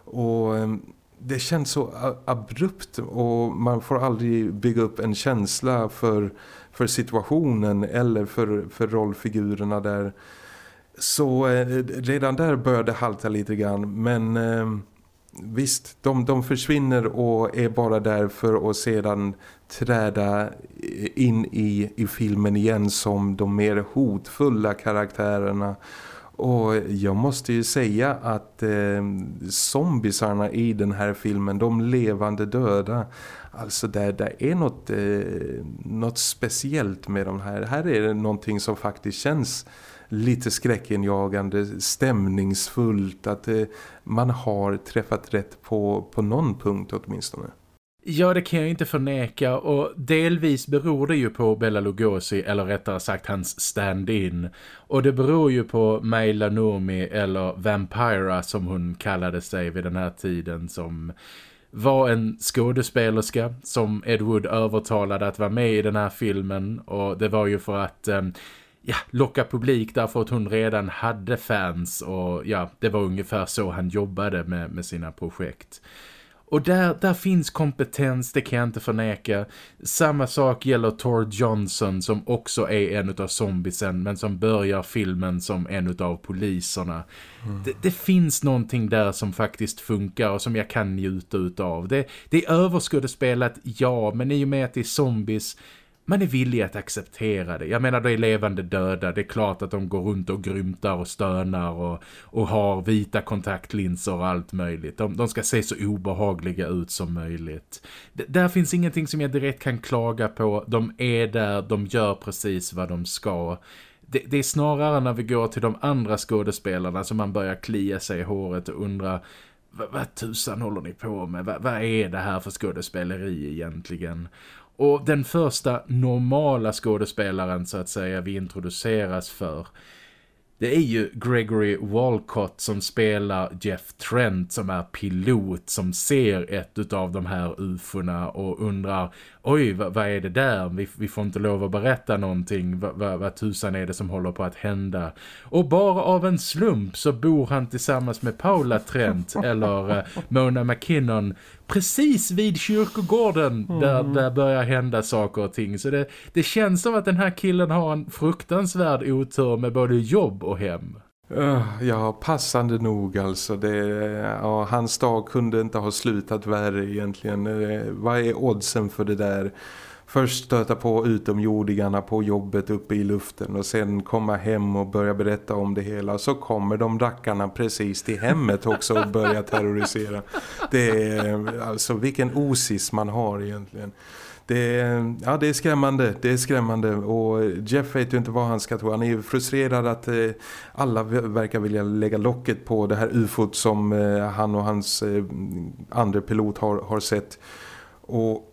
Speaker 2: Och eh, det känns så abrupt och man får aldrig bygga upp en känsla för, för situationen eller för, för rollfigurerna där. Så eh, redan där började halta lite grann. Men eh, visst, de, de försvinner och är bara där för att sedan träda in i, i filmen igen som de mer hotfulla karaktärerna. Och jag måste ju säga att eh, zombisarna i den här filmen, de levande döda, alltså där, där är något, eh, något speciellt med de här. Här är det någonting som faktiskt känns lite skräckenjagande, stämningsfullt att eh, man har träffat rätt på, på någon punkt åtminstone.
Speaker 1: Ja, det kan jag inte förneka och delvis beror det ju på Bella Lugosi eller rättare sagt hans stand-in. Och det beror ju på Maila Nomi eller Vampira som hon kallade sig vid den här tiden som var en skådespelerska som Ed Wood övertalade att vara med i den här filmen och det var ju för att... Eh, ja, locka publik därför att hon redan hade fans och ja, det var ungefär så han jobbade med, med sina projekt. Och där, där finns kompetens, det kan jag inte förneka. Samma sak gäller Tor Johnson som också är en av zombiesen men som börjar filmen som en av poliserna. Mm. Det, det, finns någonting där som faktiskt funkar och som jag kan njuta av. Det, det är överskådespelat, ja, men i och med att det är zombies man är villig att acceptera det. Jag menar, de är levande döda. Det är klart att de går runt och grymtar och stönar och, och har vita kontaktlinser och allt möjligt. De, de ska se så obehagliga ut som möjligt. D där finns ingenting som jag direkt kan klaga på. De är där, de gör precis vad de ska. Det, det, är snarare när vi går till de andra skådespelarna som man börjar klia sig i håret och undra vad, vad tusan håller ni på med? Vad, vad är det här för skådespeleri egentligen? Och den första normala skådespelaren så att säga vi introduceras för det är ju Gregory Walcott som spelar Jeff Trent som är pilot som ser ett av de här uforna och undrar oj vad, vad är det där? Vi, vi, får inte lov att berätta någonting. Vad, vad, vad tusan är det som håller på att hända? Och bara av en slump så bor han tillsammans med Paula Trent eller uh, Mona McKinnon precis vid kyrkogården där, mm. där börjar hända saker och ting. Så det, det känns som att den här killen har en fruktansvärd otur med både jobb och hem.
Speaker 2: Öh, ja, passande nog alltså. Det, ja, hans dag kunde inte ha slutat värre egentligen. Eh, vad är oddsen för det där? Först stöta på utomjordingarna på jobbet uppe i luften och sen komma hem och börja berätta om det hela. Så kommer de rackarna precis till hemmet också och börja terrorisera. Det är alltså vilken osis man har egentligen. Det är, ja, det är skrämmande, det är skrämmande och Jeff vet ju inte vad han ska tro. Han är ju frustrerad att eh, alla verkar vilja lägga locket på det här ufot som eh, han och hans eh, andra pilot har, har sett. Och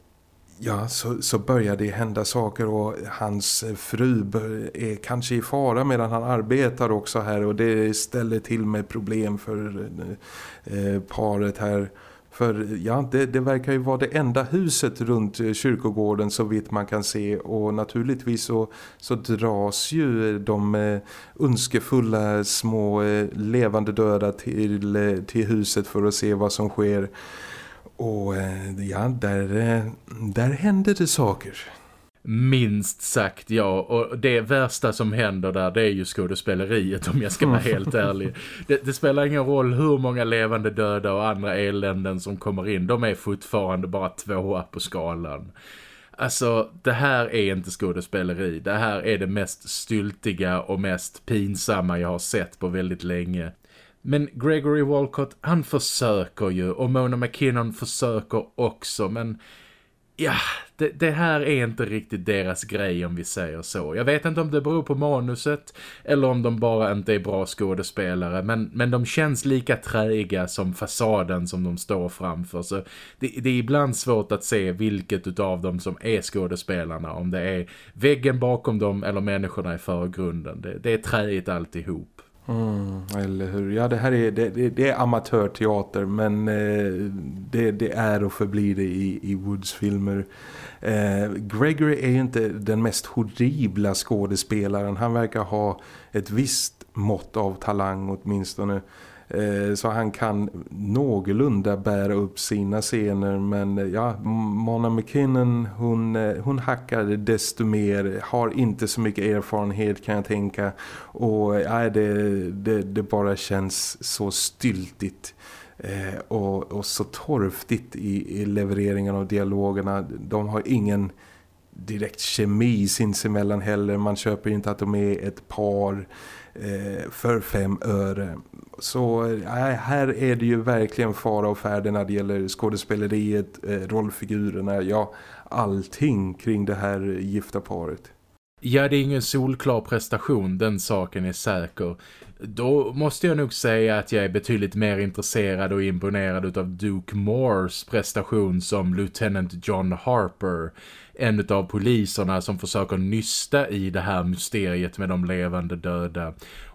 Speaker 2: ja, så, så börjar det hända saker och hans fru är kanske i fara medan han arbetar också här och det ställer till med problem för eh, paret här. För ja, det, det, verkar ju vara det enda huset runt eh, kyrkogården så vitt man kan se och naturligtvis så, så dras ju de eh, önskefulla små eh, levande döda till, eh, till huset för att se vad som sker. Och eh, ja, där, eh, där händer det saker.
Speaker 1: Minst sagt, ja. Och det värsta som händer där, det är ju skådespeleriet om jag ska vara helt ärlig. Det, det, spelar ingen roll hur många levande döda och andra eländen som kommer in. De är fortfarande bara tvåa på skalan. Alltså, det här är inte skådespeleri. Det här är det mest styltiga och mest pinsamma jag har sett på väldigt länge. Men Gregory Walcott, han försöker ju och Mona McKinnon försöker också, men ja, det, det, här är inte riktigt deras grej om vi säger så. Jag vet inte om det beror på manuset eller om de bara inte är bra skådespelare, men, men de känns lika träiga som fasaden som de står framför. Så det, det är ibland svårt att se vilket av dem som är skådespelarna, om det är väggen bakom dem eller människorna i förgrunden. Det, det är träigt alltihop.
Speaker 2: Mm, eller hur? Ja, det här är, det, det är amatörteater men eh, det, det, är och förblir det i, i Woods-filmer. Eh, Gregory är ju inte den mest horribla skådespelaren. Han verkar ha ett visst mått av talang åtminstone. Eh, så han kan någorlunda bära upp sina scener men eh, ja, Mona McKinnon hon, eh, hon hackar desto mer, har inte så mycket erfarenhet kan jag tänka och ja, det, det, det bara känns så styltigt och, och, så torftigt i, i levereringen av dialogerna. De har ingen direkt kemi sinsemellan heller, man köper ju inte att de är ett par eh, för fem öre. Så eh, här är det ju verkligen fara och färde när det gäller skådespeleriet, eh, rollfigurerna, ja allting kring det här gifta paret.
Speaker 1: Ja, det är ingen solklar prestation, den saken är säker. Då måste jag nog säga att jag är betydligt mer intresserad och imponerad av Duke Moores prestation som Lieutenant John Harper. En av poliserna som försöker nysta i det här mysteriet med de levande döda.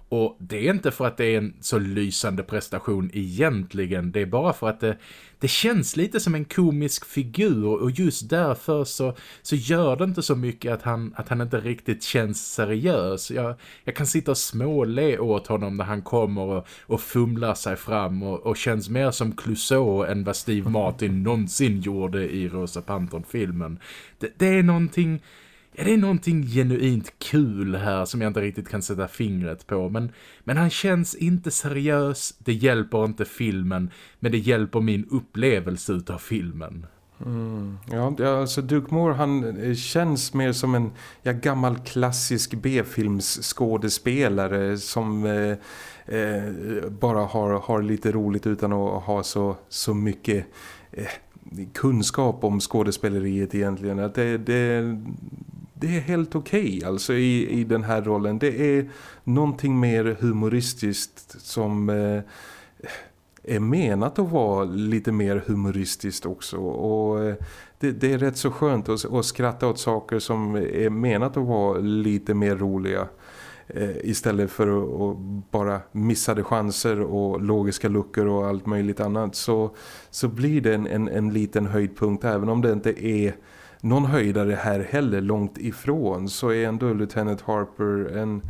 Speaker 1: Och det är inte för att det är en så lysande prestation egentligen. Det är bara för att det, det känns lite som en komisk figur. Och just därför så, så gör det inte så mycket att han, att han inte riktigt känns seriös. Jag, jag kan sitta och småle åt honom när han kommer och, och fumlar sig fram. Och, och känns mer som Clouseau än vad Steve Martin någonsin gjorde i Rosa Pantern-filmen. Det, det är någonting är det är någonting genuint kul här som jag inte riktigt kan sätta fingret på. Men, men han känns inte seriös, det hjälper inte filmen, men det hjälper min upplevelse av filmen.
Speaker 2: Mm. Ja, alltså Duke Moore han eh, känns mer som en ja, gammal klassisk B-filmsskådespelare som eh, eh, bara har, har lite roligt utan att ha så, så mycket eh, kunskap om skådespeleriet egentligen. Att det, det, det är helt okej okay, alltså i, i den här rollen. Det är någonting mer humoristiskt som eh, är menat att vara lite mer humoristiskt också. Och eh, det, det är rätt så skönt att, att skratta åt saker som är menat att vara lite mer roliga eh, istället för att bara missade chanser och logiska luckor och allt möjligt annat så, så blir det en, en, en liten höjdpunkt även om det inte är någon höjdare här heller långt ifrån så är ändå Lieutenant Harper en,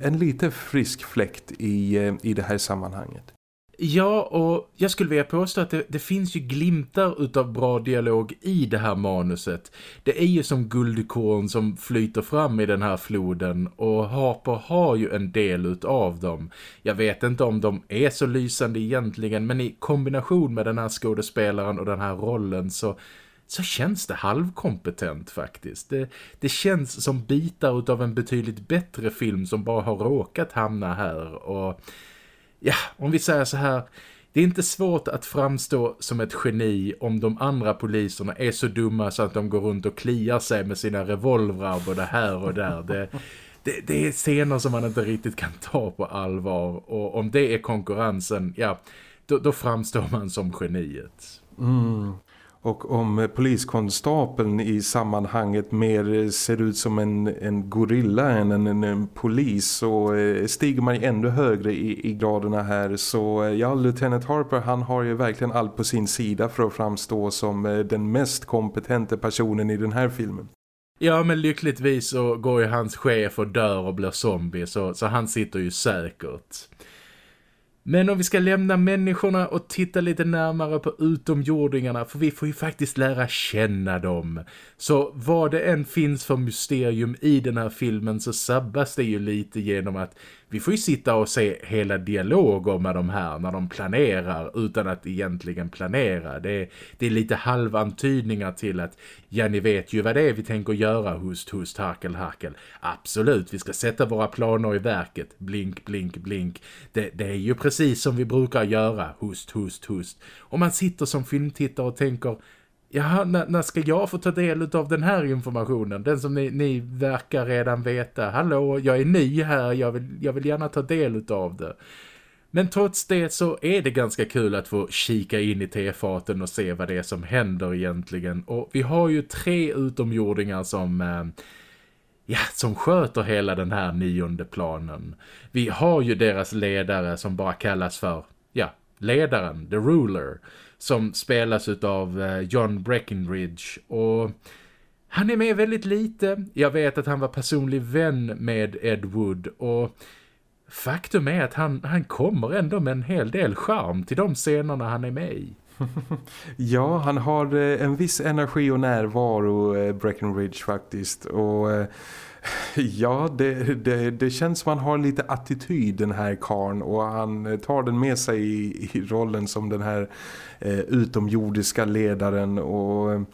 Speaker 2: en lite frisk fläkt i, eh, i det här sammanhanget.
Speaker 1: Ja, och jag skulle vilja påstå att det, det, finns ju glimtar utav bra dialog i det här manuset. Det är ju som guldkorn som flyter fram i den här floden och Harper har ju en del utav dem. Jag vet inte om de är så lysande egentligen men i kombination med den här skådespelaren och den här rollen så så känns det halvkompetent faktiskt. Det, det känns som bitar utav en betydligt bättre film som bara har råkat hamna här. Och ja, om vi säger så här... Det är inte svårt att framstå som ett geni om de andra poliserna är så dumma så att de går runt och kliar sig med sina revolvrar både här och där. Det, det, det, är scener som man inte riktigt kan ta på allvar och om det är konkurrensen, ja, då, då framstår man som geniet.
Speaker 2: Mm. Och om poliskonstapeln i sammanhanget mer ser ut som en, en gorilla än en, en, en polis så eh, stiger man ännu högre i, i graderna här. Så eh, ja, Lieutenant Harper han har ju verkligen allt på sin sida för att framstå som eh, den mest kompetenta personen i den här filmen.
Speaker 1: Ja, men lyckligtvis så går ju hans chef och dör och blir zombie så, så han sitter ju säkert. Men om vi ska lämna människorna och titta lite närmare på utomjordingarna för vi får ju faktiskt lära känna dem. Så vad det än finns för mysterium i den här filmen så sabbas det ju lite genom att vi får ju sitta och se hela dialoger med de här när de planerar utan att egentligen planera. Det är, det är lite halvantydningar till att ja ni vet ju vad det är vi tänker göra hust, hust, harkel, harkel. Absolut, vi ska sätta våra planer i verket. Blink, blink, blink. Det, det är ju precis som vi brukar göra. Hust, hust, hust. Och man sitter som filmtittare och tänker Jaha, när, när ska jag få ta del av den här informationen? Den som ni, ni verkar redan veta. Hallå, jag är ny här, jag vill, jag vill gärna ta del av det. Men trots det så är det ganska kul att få kika in i tefaten och se vad det är som händer egentligen. Och vi har ju tre utomjordingar som... Eh, ja, som sköter hela den här nionde planen. Vi har ju deras ledare som bara kallas för, ja, ledaren, the ruler som spelas av eh, John Breckinridge och han är med väldigt lite. Jag vet att han var personlig vän med Ed Wood och faktum är att han, han kommer ändå med en hel del charm till de scenerna han är med i.
Speaker 2: ja, han har eh, en viss energi och närvaro, eh, Breckinridge faktiskt. Och Ja, det, det, det känns som han har lite attityd den här karn och han tar den med sig i, i rollen som den här eh, utomjordiska ledaren. Och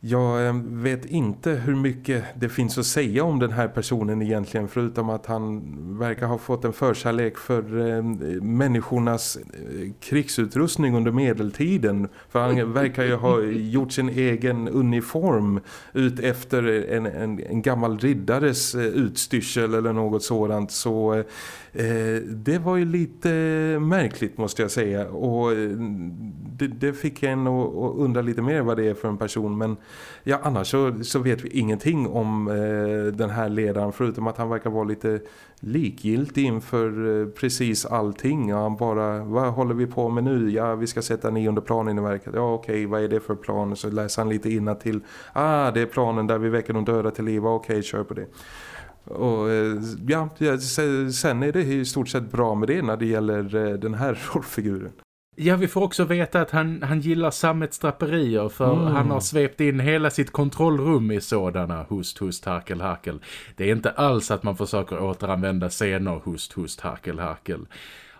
Speaker 2: jag ehm, vet inte hur mycket det finns att säga om den här personen egentligen förutom att han verkar ha fått en förkärlek för eh, människornas eh, krigsutrustning under medeltiden. För han verkar ju ha gjort sin egen uniform ut efter en, en, en gammal riddares eh, utstyrsel eller något sådant. Så Eh, Eh, det var ju lite märkligt måste jag säga och eh, det, det fick en att, att undra lite mer vad det är för en person men ja, annars så, så vet vi ingenting om eh, den här ledaren förutom att han verkar vara lite likgiltig inför eh, precis allting. Ja, han bara, vad håller vi på med nu? Ja, vi ska sätta nionde planen i verket. Ja, okej, okay, vad är det för plan? Så läser han lite innan till. Ah, det är planen där vi väcker de döda till liv. Okej, okay, kör på det. Och eh, ja, sen är det i stort sett bra med det när det gäller eh, den här rollfiguren.
Speaker 1: Ja, vi får också veta att han, han gillar sammetsdraperier för mm. han har svept in hela sitt kontrollrum i sådana hust, hust, harkel, harkel. Det är inte alls att man försöker återanvända scener hust, hust, harkel, harkel.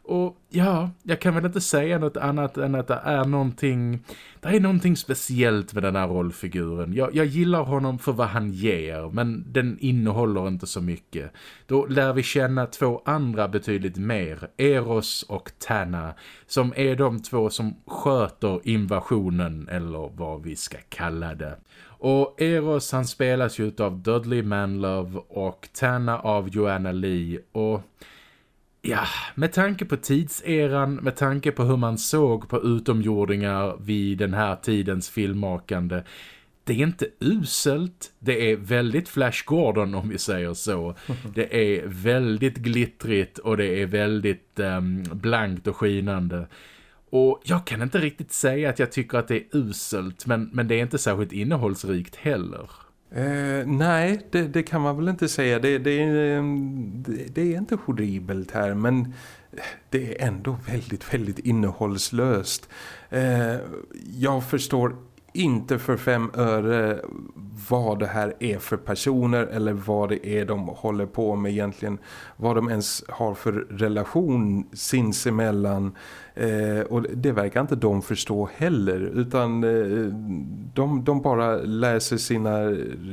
Speaker 1: Och ja, jag kan väl inte säga något annat än att det är någonting, det är någonting speciellt med den här rollfiguren. Jag, jag gillar honom för vad han ger, men den innehåller inte så mycket. Då lär vi känna två andra betydligt mer, Eros och Tanna, som är de två som sköter invasionen, eller vad vi ska kalla det. Och Eros han spelas ju av Dudley Manlove och Tanna av Joanna Lee och Ja, med tanke på tidseran, med tanke på hur man såg på utomjordingar vid den här tidens filmmakande. Det är inte uselt, det är väldigt Flash Gordon om vi säger så. Det är väldigt glittrigt och det är väldigt um, blankt och skinande. Och jag kan inte riktigt säga att jag tycker att det är uselt, men, men det är inte särskilt innehållsrikt heller.
Speaker 2: Eh, nej, det, det, kan man väl inte säga. Det, det, eh, det, det är inte horribelt här, men det är ändå väldigt, väldigt innehållslöst. Eh, jag förstår inte för fem öre vad det här är för personer eller vad det är de håller på med egentligen. Vad de ens har för relation sinsemellan. Eh, och det verkar inte de förstå heller utan eh, de, de bara läser sina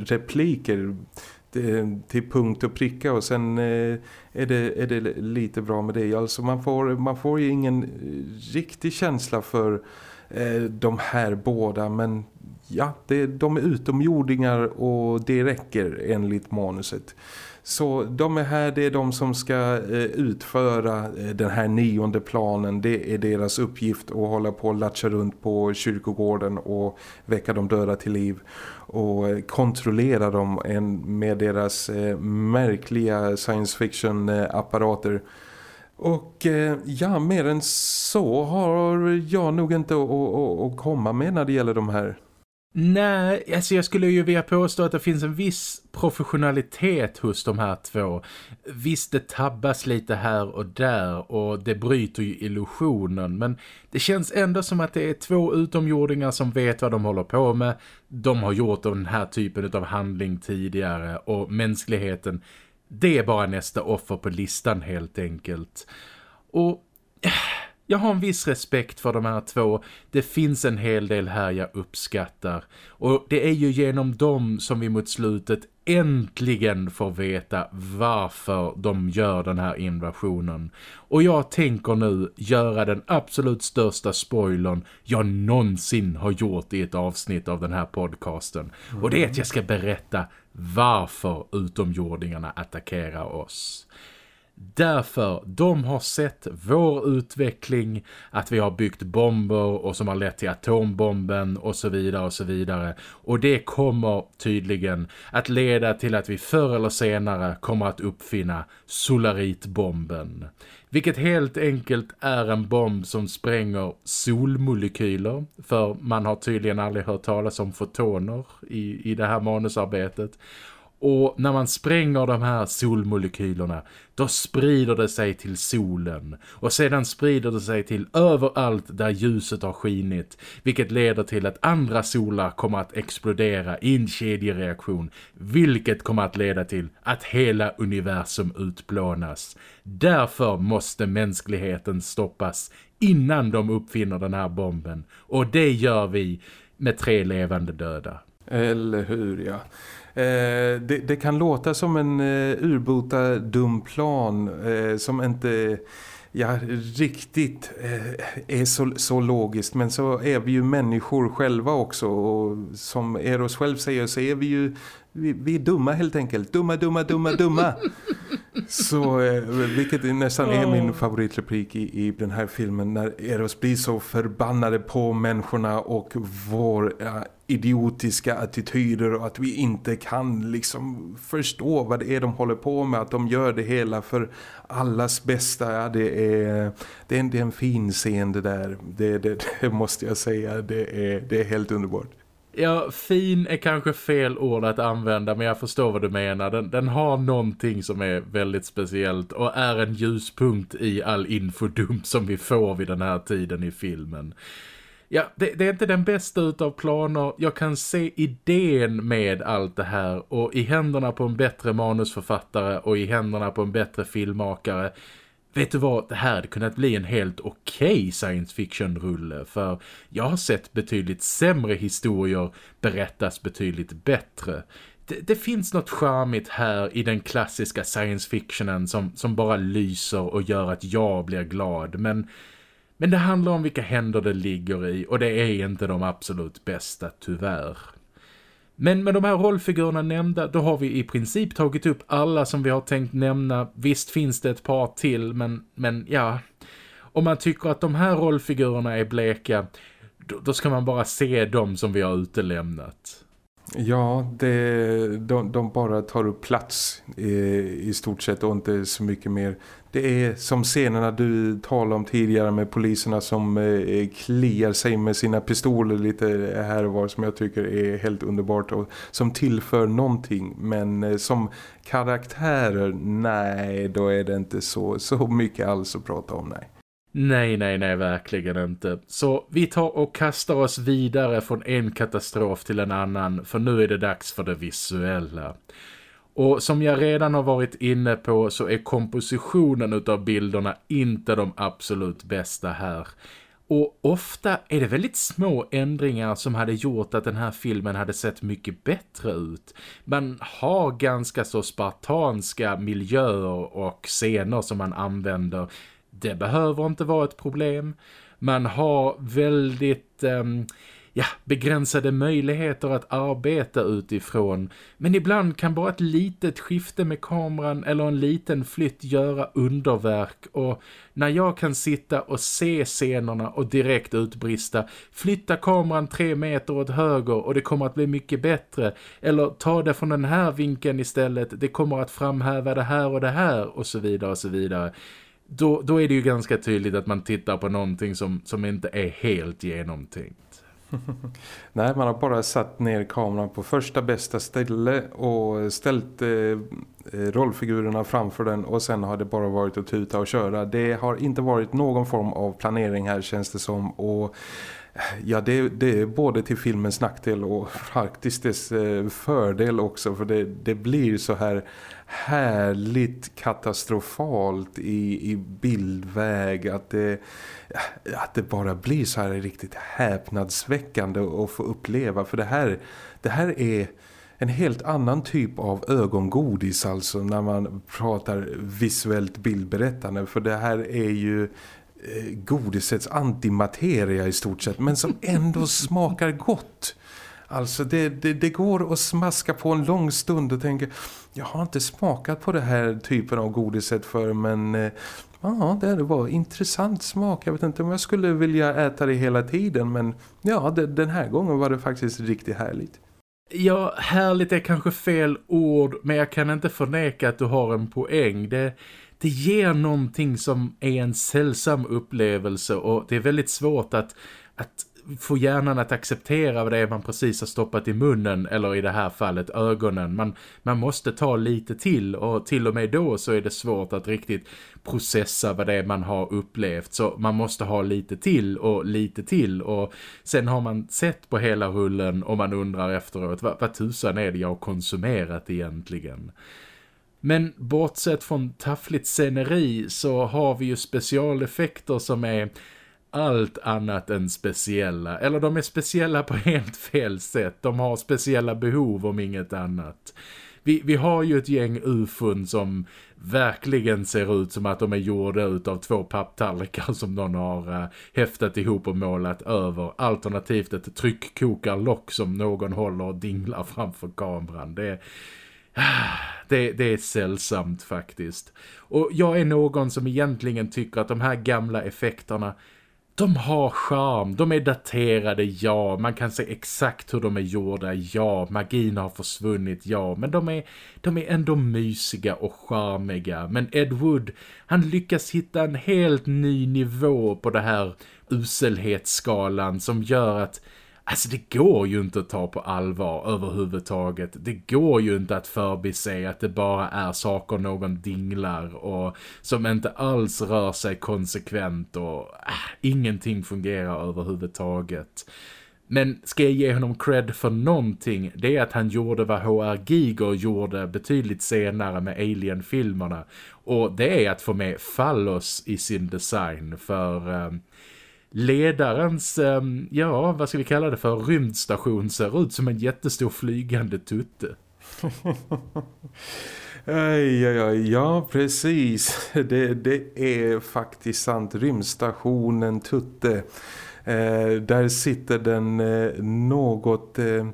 Speaker 2: repliker eh, till, punkt och pricka och sen eh, är, det, är det lite bra med det. Alltså man får, man får ju ingen riktig känsla för eh, de här båda men ja, det, de är utomjordingar och det räcker enligt manuset. Så de är här, det är de som ska eh, utföra eh, den här nionde planen. Det är deras uppgift att hålla på och latcha runt på kyrkogården och väcka de döda till liv. Och eh, kontrollera dem med deras märkliga science fiction-apparater. Och ja, mer än så har jag nog inte att komma med när det gäller de här.
Speaker 1: Nej, alltså jag skulle ju vilja påstå att det finns en viss professionalitet hos de här två. Visst, det tabbas lite här och där och det bryter ju illusionen. Men det känns ändå som att det är två utomjordingar som vet vad de håller på med. De har gjort den här typen av handling tidigare och mänskligheten, det är bara nästa offer på listan helt enkelt. Och eh, jag har en viss respekt för de här två. Det finns en hel del här jag uppskattar. Och det är ju genom dem som vi mot slutet äntligen får veta varför de gör den här invasionen. Och jag tänker nu göra den absolut största spoilern jag någonsin har gjort i ett avsnitt av den här podcasten. Och det är att jag ska berätta varför utomjordingarna attackerar oss. Därför, de har sett vår utveckling, att vi har byggt bomber och som har lett till atombomben och så vidare och så vidare. Och det kommer tydligen att leda till att vi förr eller senare kommer att uppfinna solaritbomben. Vilket helt enkelt är en bomb som spränger solmolekyler. För man har tydligen aldrig hört talas om fotoner i, i det här manusarbetet. Och när man spränger de här solmolekylerna då sprider det sig till solen och sedan sprider det sig till överallt där ljuset har skinit vilket leder till att andra solar kommer att explodera i en kedjereaktion vilket kommer att leda till att hela universum utplånas. Därför måste mänskligheten stoppas innan de uppfinner den här bomben och det gör vi med tre levande döda.
Speaker 2: Eller hur, ja. Eh, det, det, kan låta som en eh, urbota dum plan eh, som inte ja, riktigt eh, är så, så logiskt. Men så är vi ju människor själva också. Och som Eros själv säger så är vi ju vi, vi är dumma helt enkelt. Dumma, dumma, dumma, dumma. så, eh, vilket nästan är min favoritreplik i, i den här filmen. När Eros blir så förbannade på människorna och vår idiotiska attityder och att vi inte kan liksom förstå vad det är de håller på med. Att de gör det hela för allas bästa. Ja, det, är, det, är en, det är en fin scen det där. Det, det, det måste jag säga. Det är, det är helt underbart.
Speaker 1: Ja, fin är kanske fel ord att använda men jag förstår vad du menar. Den, den, har någonting som är väldigt speciellt och är en ljuspunkt i all infodump som vi får vid den här tiden i filmen. Ja, det, det, är inte den bästa utav planer. Jag kan se idén med allt det här och i händerna på en bättre manusförfattare och i händerna på en bättre filmmakare vet du vad, det här hade kunnat bli en helt okej okay science fiction-rulle för jag har sett betydligt sämre historier berättas betydligt bättre. Det, det, finns något charmigt här i den klassiska science fictionen som, som bara lyser och gör att jag blir glad men, men det handlar om vilka händer det ligger i och det är inte de absolut bästa tyvärr. Men med de här rollfigurerna nämnda, då har vi i princip tagit upp alla som vi har tänkt nämna. Visst finns det ett par till, men, men ja. Om man tycker att de här rollfigurerna är bleka, då, då ska man bara se dem som vi har utelämnat.
Speaker 2: Ja, det, de, de bara tar upp plats i, i stort sett och inte så mycket mer. Det är som scenerna du talade om tidigare med poliserna som eh, kliar sig med sina pistoler lite här och var som jag tycker är helt underbart och som tillför någonting. Men eh, som karaktärer, nej då är det inte så, så mycket alls att prata om, nej.
Speaker 1: Nej, nej, nej, verkligen inte. Så vi tar och kastar oss vidare från en katastrof till en annan för nu är det dags för det visuella. Och som jag redan har varit inne på så är kompositionen utav bilderna inte de absolut bästa här. Och ofta är det väldigt små ändringar som hade gjort att den här filmen hade sett mycket bättre ut. Man har ganska så spartanska miljöer och scener som man använder det behöver inte vara ett problem. Man har väldigt um, ja, begränsade möjligheter att arbeta utifrån. Men ibland kan bara ett litet skifte med kameran eller en liten flytt göra underverk. Och när jag kan sitta och se scenerna och direkt utbrista, flytta kameran tre meter åt höger och det kommer att bli mycket bättre. Eller ta det från den här vinkeln istället, det kommer att framhäva det här och det här och så vidare och så vidare då, då är det ju ganska tydligt att man tittar på någonting som, som inte är helt genomtänkt.
Speaker 2: Nej, man har bara satt ner kameran på första bästa ställe och ställt eh, eh, rollfigurerna framför den och sen har det bara varit att tuta och köra. Det har inte varit någon form av planering här känns det som och eh, Ja, det, det, är både till filmens nackdel och faktiskt dess eh, fördel också. För det, det blir så här härligt katastrofalt i, i bildväg. Att det, att det bara blir så här riktigt häpnadsväckande att få uppleva. För det här, det här är en helt annan typ av ögongodis alltså när man pratar visuellt bildberättande. För det här är ju eh, godisets antimateria i stort sett men som ändå smakar gott. Alltså det, det, det, går att smaska på en lång stund och tänka jag har inte smakat på det här typen av godiset för men eh, ja det var intressant smak. Jag vet inte om jag skulle vilja äta det hela tiden men ja det, den här gången var det faktiskt riktigt härligt.
Speaker 1: Ja, härligt är kanske fel ord men jag kan inte förneka att du har en poäng. Det, det ger någonting som är en sällsam upplevelse och det är väldigt svårt att, att få hjärnan att acceptera vad det är man precis har stoppat i munnen eller i det här fallet ögonen. Man, man måste ta lite till och till och med då så är det svårt att riktigt processa vad det är man har upplevt. Så man måste ha lite till och lite till och sen har man sett på hela rullen och man undrar efteråt vad, vad tusan är det jag har konsumerat egentligen. Men bortsett från taffligt sceneri så har vi ju specialeffekter som är allt annat än speciella. Eller de är speciella på helt fel sätt. De har speciella behov om inget annat. Vi, vi har ju ett gäng ufon som verkligen ser ut som att de är gjorda av två papptallrikar som någon har äh, häftat ihop och målat över. Alternativt ett tryckkokarlock som någon håller och dinglar framför kameran. Det är det, det är sällsamt faktiskt. Och jag är någon som egentligen tycker att de här gamla effekterna de har charm, de är daterade, ja. Man kan se exakt hur de är gjorda, ja. Magin har försvunnit, ja. Men de är, de är ändå mysiga och charmiga. Men Ed Wood, han lyckas hitta en helt ny nivå på det här uselhetsskalan som gör att Alltså det går ju inte att ta på allvar överhuvudtaget. Det går ju inte att förbise att det bara är saker någon dinglar och som inte alls rör sig konsekvent och äh, ingenting fungerar överhuvudtaget. Men ska jag ge honom cred för någonting, det är att han gjorde vad H.R. Giger gjorde betydligt senare med Alien-filmerna. Och det är att få med Fallos i sin design för... Um, ledarens, ehm, ja vad ska vi kalla det för, rymdstation ser ut som en jättestor flygande tutte.
Speaker 2: Aj, aj, aj, ja, precis. Det, det är faktiskt sant. Rymdstationen Tutte. Eh, där sitter den eh, något... Eh,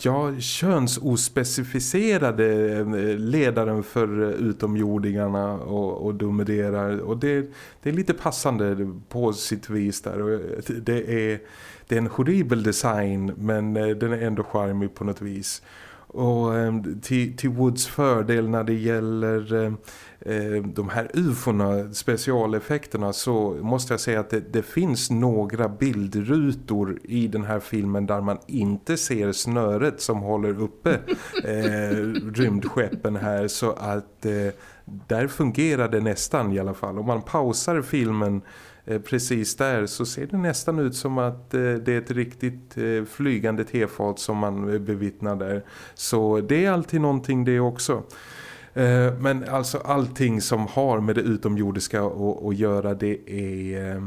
Speaker 2: ja, könsospecificerade eh, ledaren för eh, utomjordingarna och, och dominerar. Och det, det är lite passande på sitt vis där. Eh, det är, det är en horribel design men den är ändå charmig på något vis. Och till, till Woods fördel när det gäller eh, de här ufona, specialeffekterna så måste jag säga att det, det, finns några bildrutor i den här filmen där man inte ser snöret som håller uppe eh, rymdskeppen här så att eh, där fungerar det nästan i alla fall. Om man pausar filmen Eh, precis där så ser det nästan ut som att eh, det är ett riktigt eh, flygande tefat som man bevittnar där. Så det är alltid någonting det också. Eh, men alltså allting som har med det utomjordiska att göra det är eh,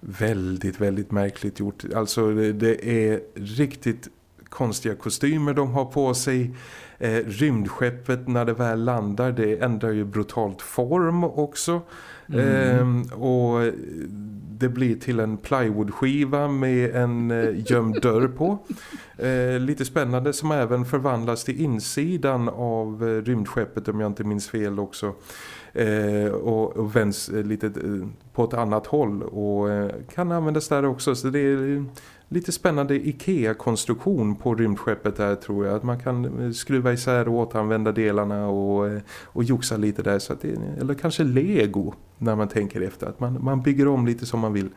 Speaker 2: väldigt, väldigt märkligt gjort. Alltså det är riktigt konstiga kostymer de har på sig. Eh, rymdskeppet när det väl landar det ändrar ju brutalt form också. Mm. Eh, och det blir till en plywoodskiva med en eh, gömd dörr på. Eh, lite spännande som även förvandlas till insidan av eh, rymdskeppet om jag inte minns fel också. Eh, och, och vänds eh, lite eh, på ett annat håll och eh, kan användas där också så det är eh, lite spännande Ikea-konstruktion på rymdskeppet där tror jag. Att man kan eh, skruva isär och återanvända delarna och, eh, och joxa lite där. Så att det, eller kanske Lego när man tänker efter. Att man, man bygger om lite som man vill.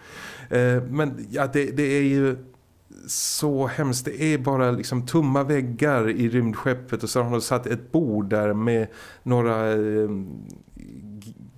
Speaker 2: Eh, men ja, det, det är ju så hemskt. Det är bara liksom tumma väggar i rymdskeppet och så har de satt ett bord där med några eh,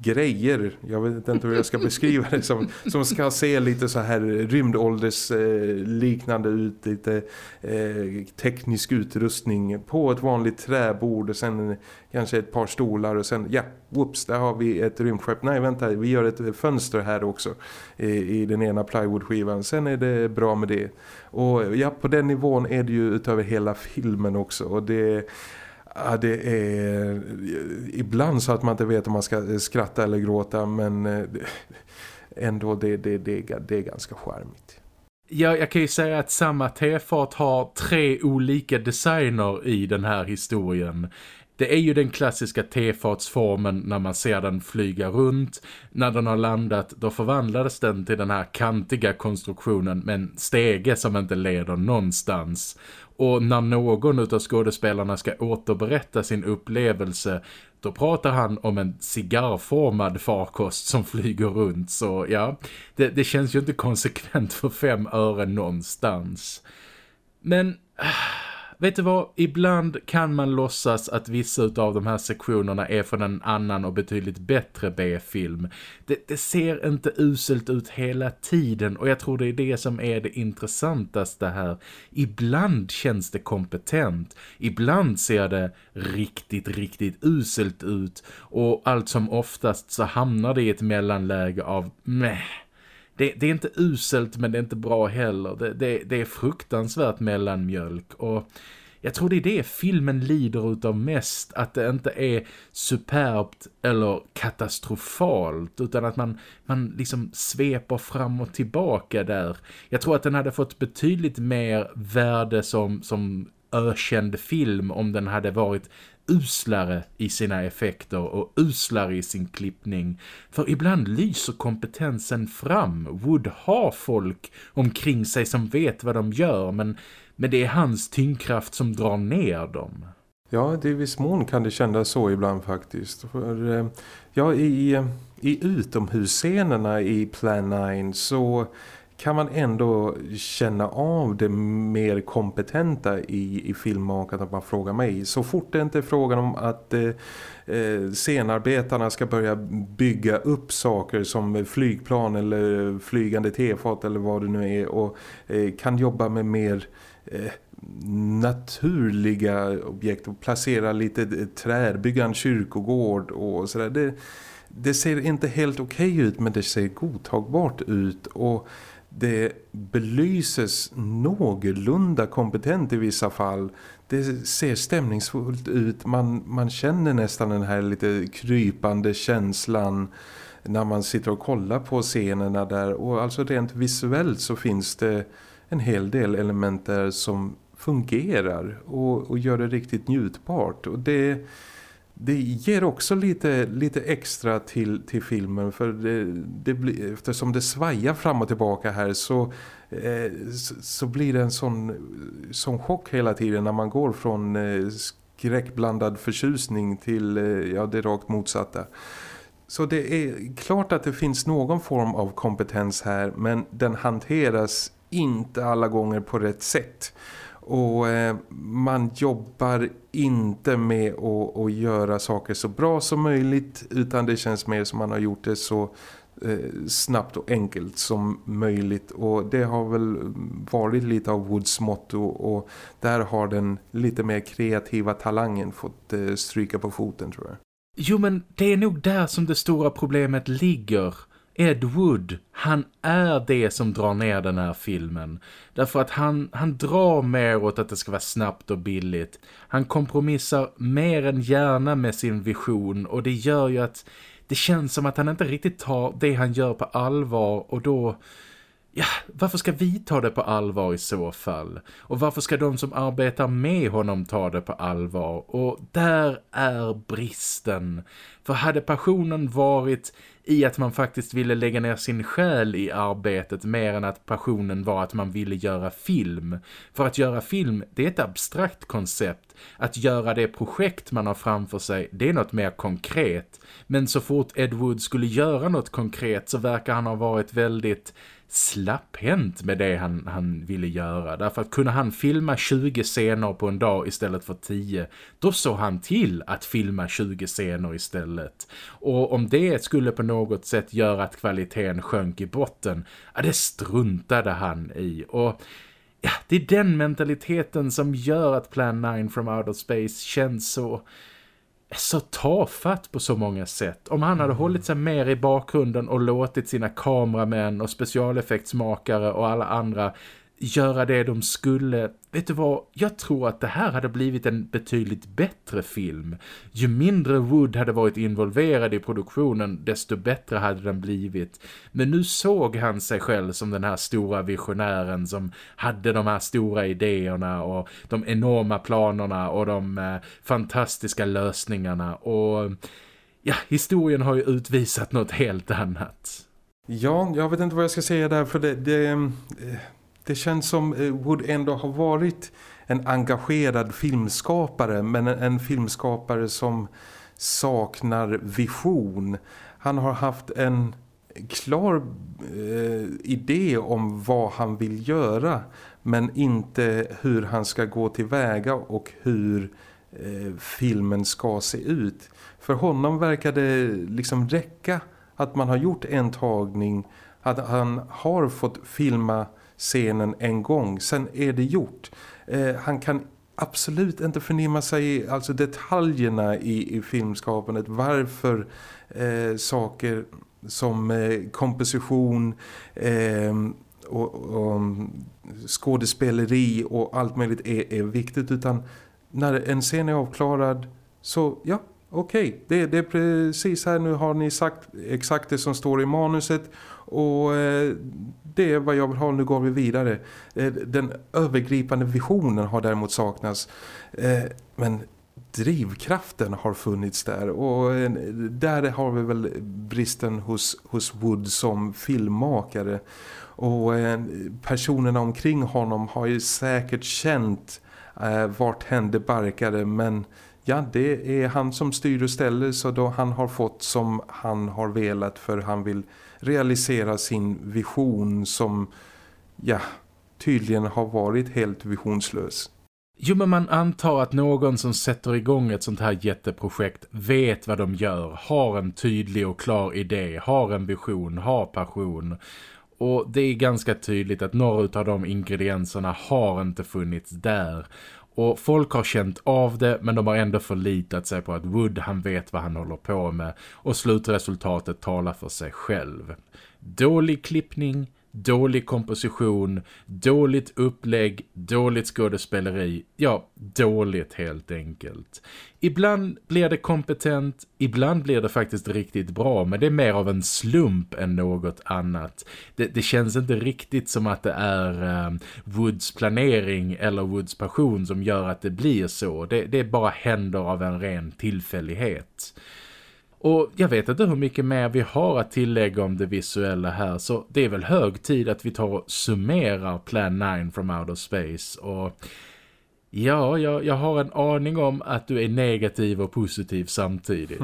Speaker 2: grejer, jag vet inte hur jag ska beskriva det som, som ska se lite så här rymdålders eh, liknande ut, lite eh, teknisk utrustning på ett vanligt träbord och sen kanske ett par stolar och sen, ja, whoops, där har vi ett rymdskepp. Nej, vänta, vi gör ett fönster här också i, i den ena plywoodskivan. Sen är det bra med det. Och ja, på den nivån är det ju utöver hela filmen också och det Ja, det är ibland så att man inte vet om man ska eh, skratta eller gråta men eh, ändå det, det, det, det är ganska charmigt.
Speaker 1: Ja, jag kan ju säga att samma tefat har tre olika designer i den här historien. Det är ju den klassiska tefatsformen när man ser den flyga runt. När den har landat då förvandlades den till den här kantiga konstruktionen med en stege som inte leder någonstans. Och när någon av skådespelarna ska återberätta sin upplevelse då pratar han om en cigarrformad farkost som flyger runt. Så ja, det, det känns ju inte konsekvent för fem öre någonstans. Men ah, vet du vad? Ibland kan man låtsas att vissa av de här sektionerna är från en annan och betydligt bättre B-film. Det, det, ser inte uselt ut hela tiden och jag tror det är det som är det intressantaste här. Ibland känns det kompetent. Ibland ser det riktigt, riktigt uselt ut. Och allt som oftast så hamnar det i ett mellanläge av meh det, det, är inte uselt men det är inte bra heller. Det, det, det är fruktansvärt mellanmjölk och jag tror det är det filmen lider utav mest. Att det inte är superbt eller katastrofalt. Utan att man, man liksom sveper fram och tillbaka där. Jag tror att den hade fått betydligt mer värde som, som ökänd film om den hade varit uslare i sina effekter och uslare i sin klippning. För ibland lyser kompetensen fram. Wood har folk omkring sig som vet vad de gör men, men det är hans tyngdkraft som drar ner dem.
Speaker 2: Ja, det i viss mån kan det kännas så ibland faktiskt. För, eh, ja, i, i utomhusscenerna i Plan 9 så kan man ändå känna av det mer kompetenta i, i filmmakat att man frågar mig. Så fort det inte är frågan om att eh, eh, scenarbetarna ska börja bygga upp saker som flygplan eller flygande tefat eller vad det nu är och eh, kan jobba med mer eh, naturliga objekt och placera lite eh, träd, bygga en kyrkogård och sådär. Det, det ser inte helt okej okay ut men det ser godtagbart ut och det belyses någorlunda kompetent i vissa fall. Det ser stämningsfullt ut. Man, man känner nästan den här lite krypande känslan när man sitter och kollar på scenerna där. Och alltså rent visuellt så finns det en hel del element där som fungerar och, och gör det riktigt njutbart. Och det det ger också lite, lite extra till, till filmen för det, det blir, eftersom det svajar fram och tillbaka här så, eh, så, så, blir det en sån, sån chock hela tiden när man går från eh, skräckblandad förtjusning till eh, ja, det rakt motsatta. Så det är klart att det finns någon form av kompetens här men den hanteras inte alla gånger på rätt sätt. Och eh, man jobbar inte med att, att, göra saker så bra som möjligt utan det känns mer som man har gjort det så eh, snabbt och enkelt som möjligt. Och det har väl varit lite av Woods motto och där har den lite mer kreativa talangen fått eh, stryka på foten tror jag.
Speaker 1: Jo men det är nog där som det stora problemet ligger Ed Wood, han är det som drar ner den här filmen. Därför att han, han drar mer åt att det ska vara snabbt och billigt. Han kompromissar mer än gärna med sin vision och det gör ju att det känns som att han inte riktigt tar det han gör på allvar och då ja, varför ska vi ta det på allvar i så fall? Och varför ska de som arbetar med honom ta det på allvar? Och där är bristen. För hade passionen varit i att man faktiskt ville lägga ner sin själ i arbetet mer än att passionen var att man ville göra film. För att göra film, det är ett abstrakt koncept. Att göra det projekt man har framför sig, det är något mer konkret. Men så fort Ed Wood skulle göra något konkret så verkar han ha varit väldigt slapphänt med det han, han ville göra. Därför att kunde han filma 20 scener på en dag istället för 10, då såg han till att filma 20 scener istället. Och om det skulle på något sätt göra att kvaliteten sjönk i botten, ja, det struntade han i. Och ja, det är den mentaliteten som gör att Plan 9 from Outer Space känns så så tafatt på så många sätt. Om han hade mm. hållit sig mer i bakgrunden och låtit sina kameramän och specialeffektsmakare och alla andra göra det de skulle. Vet du vad, jag tror att det här hade blivit en betydligt bättre film. Ju mindre Wood hade varit involverad i produktionen, desto bättre hade den blivit. Men nu såg han sig själv som den här stora visionären som hade de här stora idéerna och de enorma planerna och de eh, fantastiska lösningarna. Och ja, historien har ju utvisat något helt annat.
Speaker 2: Ja, jag vet inte vad jag ska säga där för det... det eh det känns som eh, Wood ändå har varit en engagerad filmskapare men en filmskapare som saknar vision. Han har haft en klar eh, idé om vad han vill göra men inte hur han ska gå tillväga och hur eh, filmen ska se ut. För honom verkar det liksom räcka att man har gjort en tagning, att han har fått filma scenen en gång. Sen är det gjort. Eh, han kan absolut inte förnimma sig alltså detaljerna i, i filmskapandet. Varför eh, saker som eh, komposition eh, och, och mm, skådespeleri och allt möjligt är, är viktigt. Utan när en scen är avklarad så ja, okej. Okay. Det, det, är precis här nu har ni sagt exakt det som står i manuset och eh, det är vad jag vill ha, nu går vi vidare. Eh, den övergripande visionen har däremot saknats. Eh, men drivkraften har funnits där och där har vi väl bristen hos, hos Wood som filmmakare. Och personerna omkring honom har ju säkert känt vart hände barkade men ja det är han som styr och ställer så då han har fått som han har velat för han vill realisera sin vision som ja, tydligen har varit helt visionslös.
Speaker 1: Jo men man antar att någon som sätter igång ett sånt här jätteprojekt vet vad de gör, har en tydlig och klar idé, har en vision, har passion. Och det är ganska tydligt att några av de ingredienserna har inte funnits där. Och folk har känt av det men de har ändå förlitat sig på att Wood han vet vad han håller på med och slutresultatet talar för sig själv. Dålig klippning, dålig komposition, dåligt upplägg, dåligt skådespeleri. Ja, dåligt helt enkelt. Ibland blir det kompetent, ibland blir det faktiskt riktigt bra men det är mer av en slump än något annat. Det, det känns inte riktigt som att det är eh, Woods planering eller Woods passion som gör att det blir så. Det, det bara händer av en ren tillfällighet. Och jag vet inte hur mycket mer vi har att tillägga om det visuella här så det är väl hög tid att vi tar och summerar Plan 9 from Outer Space och ja, jag, jag har en aning om att du är negativ och positiv samtidigt.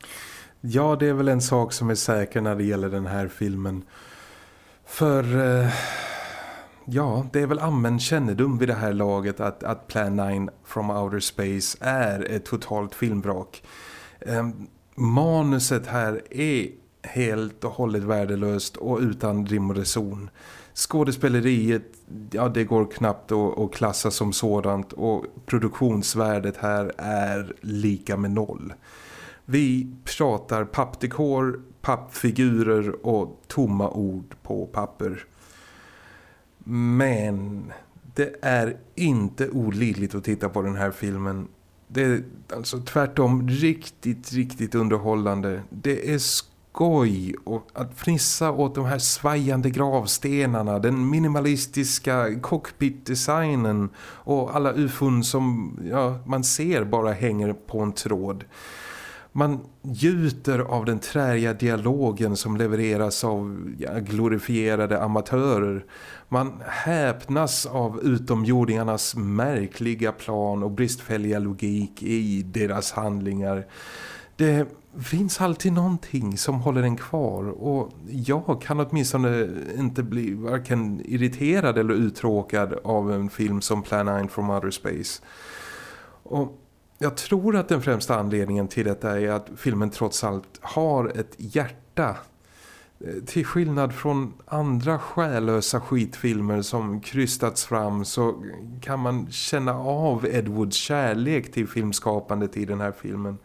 Speaker 2: ja, det är väl en sak som är säker när det gäller den här filmen. För... Eh... Ja, det är väl allmän kännedom vid det här laget att, att Plan 9 from Outer Space är ett totalt filmvrak. Um, manuset här är helt och hållet värdelöst och utan rim och reson. Skådespeleriet, ja det går knappt att, att klassa som sådant och produktionsvärdet här är lika med noll. Vi pratar pappdekor, pappfigurer och tomma ord på papper. Men det är inte olidligt att titta på den här filmen det är alltså tvärtom riktigt, riktigt underhållande. Det är skoj och att fnissa åt de här svajande gravstenarna, den minimalistiska cockpit-designen och alla ufon som ja, man ser bara hänger på en tråd. Man gjuter av den träiga dialogen som levereras av ja, glorifierade amatörer. Man häpnas av utomjordingarnas märkliga plan och bristfälliga logik i deras handlingar. Det finns alltid någonting som håller en kvar och jag kan åtminstone inte bli varken irriterad eller uttråkad av en film som Plan 9 from Outer Space. Och jag tror att den främsta anledningen till detta är att filmen trots allt har ett hjärta. Eh, till skillnad från andra själlösa skitfilmer som krystats fram så kan man känna av Edwards kärlek till filmskapandet i den här filmen.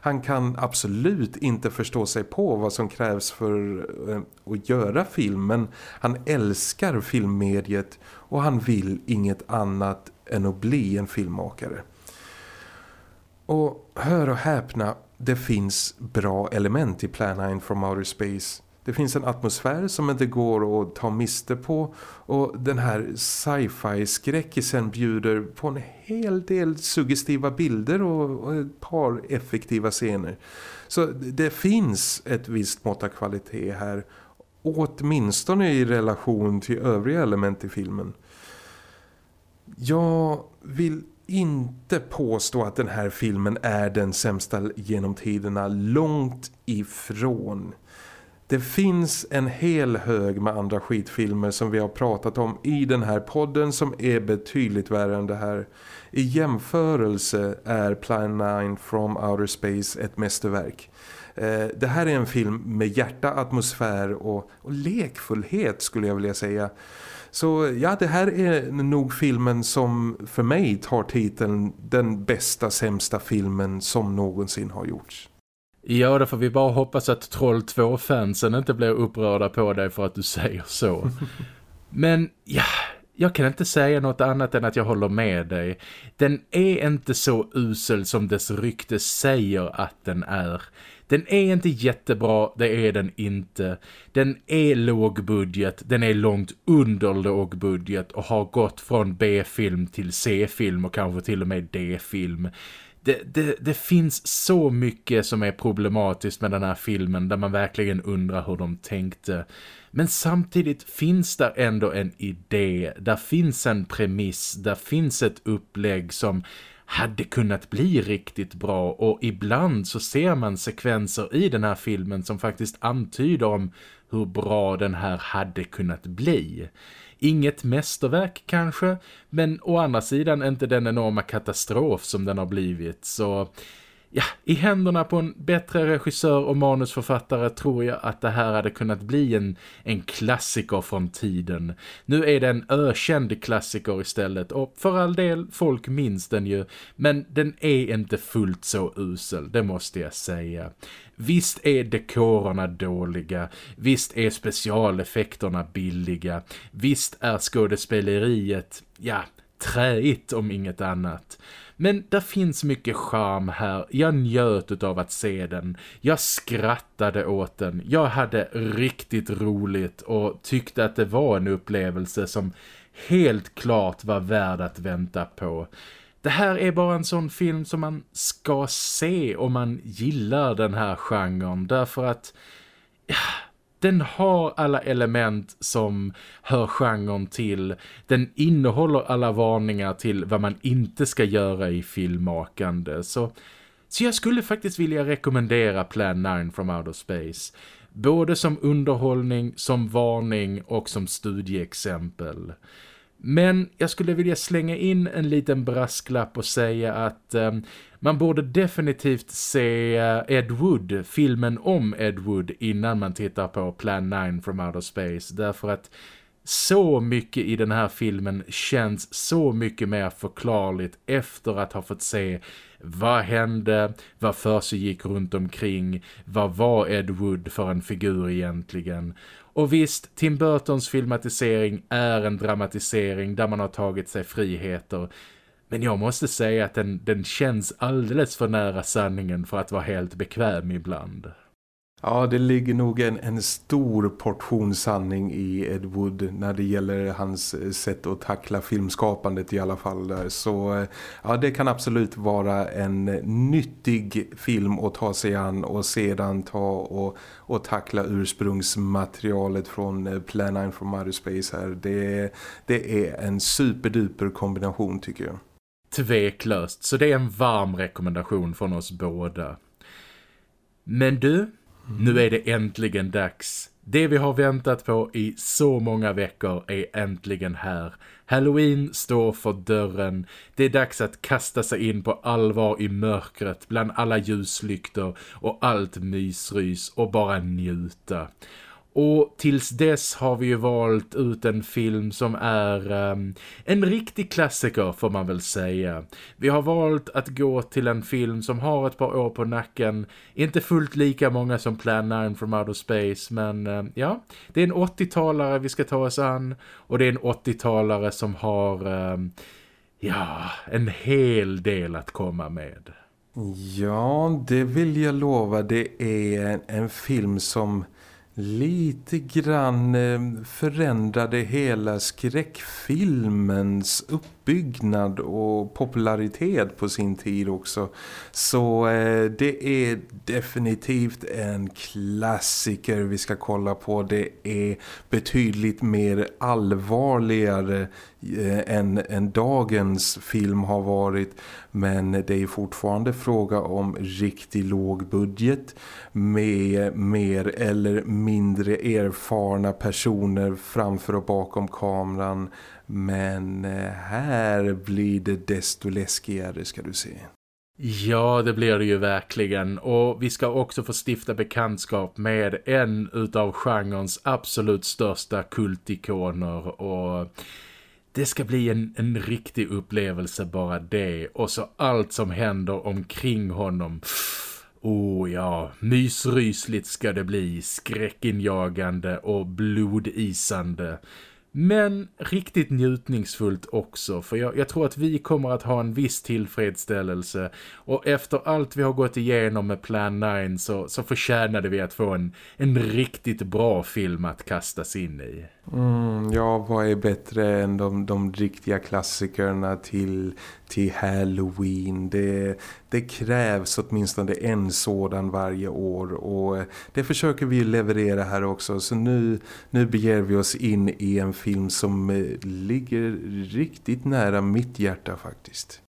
Speaker 2: Han kan absolut inte förstå sig på vad som krävs för eh, att göra film men han älskar filmmediet och han vill inget annat än att bli en filmmakare. Och hör och häpna, det finns bra element i Plan 9 from Outer Space. Det finns en atmosfär som inte går att ta miste på och den här sci-fi skräckisen bjuder på en hel del suggestiva bilder och, ett par effektiva scener. Så det finns ett visst mått av kvalitet här åtminstone i relation till övriga element i filmen. Jag vill inte påstå att den här filmen är den sämsta genom tiderna långt ifrån. Det finns en hel hög med andra skitfilmer som vi har pratat om i den här podden som är betydligt värre än det här. I jämförelse är Plan 9 from Outer Space ett mästerverk. Eh, det här är en film med hjärta, atmosfär och, och lekfullhet skulle jag vilja säga. Så ja, det här är nog filmen som för mig tar titeln den bästa, sämsta filmen som någonsin har gjorts.
Speaker 1: Ja, då får vi bara hoppas att Troll 2-fansen inte blir upprörda på dig för att du säger så. Men ja, jag kan inte säga något annat än att jag håller med dig. Den är inte så usel som dess rykte säger att den är. Den är inte jättebra, det är den inte. Den är lågbudget, den är långt under lågbudget och har gått från B-film till C-film och kanske till och med D-film. Det, det, det, finns så mycket som är problematiskt med den här filmen där man verkligen undrar hur de tänkte. Men samtidigt finns där ändå en idé, där finns en premiss, där finns ett upplägg som hade kunnat bli riktigt bra och ibland så ser man sekvenser i den här filmen som faktiskt antyder om hur bra den här hade kunnat bli. Inget mästerverk kanske, men å andra sidan inte den enorma katastrof som den har blivit. Så ja, i händerna på en bättre regissör och manusförfattare tror jag att det här hade kunnat bli en, en klassiker från tiden. Nu är det en ökänd klassiker istället och för all del, folk minns den ju. Men den är inte fullt så usel, det måste jag säga. Visst är dekorerna dåliga, visst är specialeffekterna billiga, visst är skådespeleriet, ja, träigt om inget annat. Men det finns mycket charm här. Jag njöt av att se den. Jag skrattade åt den. Jag hade riktigt roligt och tyckte att det var en upplevelse som helt klart var värd att vänta på. Det här är bara en sån film som man ska se om man gillar den här genren. Därför att... Ja, den har alla element som hör genren till. Den innehåller alla varningar till vad man inte ska göra i filmmakande. Så, så jag skulle faktiskt vilja rekommendera Plan 9 from Outer Space. Både som underhållning, som varning och som studieexempel. Men jag skulle vilja slänga in en liten brasklapp och säga att eh, man borde definitivt se eh, Ed Wood, filmen om Ed Wood innan man tittar på Plan 9 from Outer Space. Därför att så mycket i den här filmen känns så mycket mer förklarligt efter att ha fått se vad hände, vad för sig gick runt omkring, vad var Ed Wood för en figur egentligen. Och visst, Tim Burtons filmatisering är en dramatisering där man har tagit sig friheter. Men jag måste säga att den, den känns alldeles för nära sanningen för att vara helt bekväm ibland.
Speaker 2: Ja, det ligger nog en, en stor portion sanning i Ed Wood när det gäller hans eh, sätt att tackla filmskapandet i alla fall. Så eh, ja, det kan absolut vara en nyttig film att ta sig an och sedan ta och, och tackla ursprungsmaterialet från eh, Plan 9 from Outer Space här. Det, det är en superduper kombination tycker jag.
Speaker 1: Tveklöst, så det är en varm rekommendation från oss båda. Men du, nu är det äntligen dags. Det vi har väntat på i så många veckor är äntligen här. Halloween står för dörren. Det är dags att kasta sig in på allvar i mörkret bland alla ljuslyktor och allt mysrys och bara njuta. Och tills dess har vi ju valt ut en film som är um, en riktig klassiker får man väl säga. Vi har valt att gå till en film som har ett par år på nacken. Inte fullt lika många som Plan 9 from Outer Space men um, ja, det är en 80-talare vi ska ta oss an. Och det är en 80-talare som har um, ja, en hel del att komma med.
Speaker 2: Ja, det vill jag lova. Det är en, en film som lite grann eh, förändrade hela skräckfilmens uppbyggnad och popularitet på sin tid också. Så eh, det är definitivt en klassiker vi ska kolla på. Det är betydligt mer allvarligare eh, än, än dagens film har varit. Men det är fortfarande fråga om riktigt låg budget med mer eller mindre erfarna personer framför och bakom kameran. Men eh, här blir det desto läskigare ska du se.
Speaker 1: Ja, det blir det ju verkligen. Och vi ska också få stifta bekantskap med en utav genrens absolut största kultikoner. Och det ska bli en, en riktig upplevelse bara det. Och så allt som händer omkring honom. Oh ja, mysrysligt ska det bli. Skräckinjagande och blodisande. Men riktigt njutningsfullt också för jag, jag, tror att vi kommer att ha en viss tillfredsställelse och efter allt vi har gått igenom med Plan 9 så, så förtjänade vi att få en, en riktigt bra film att kastas in i.
Speaker 2: Mm, ja, vad är bättre än de, de riktiga klassikerna till, till Halloween? Det, det krävs åtminstone en sådan varje år och eh, det försöker vi leverera här också. Så nu, nu beger vi oss in i en film som eh, ligger riktigt nära mitt hjärta faktiskt.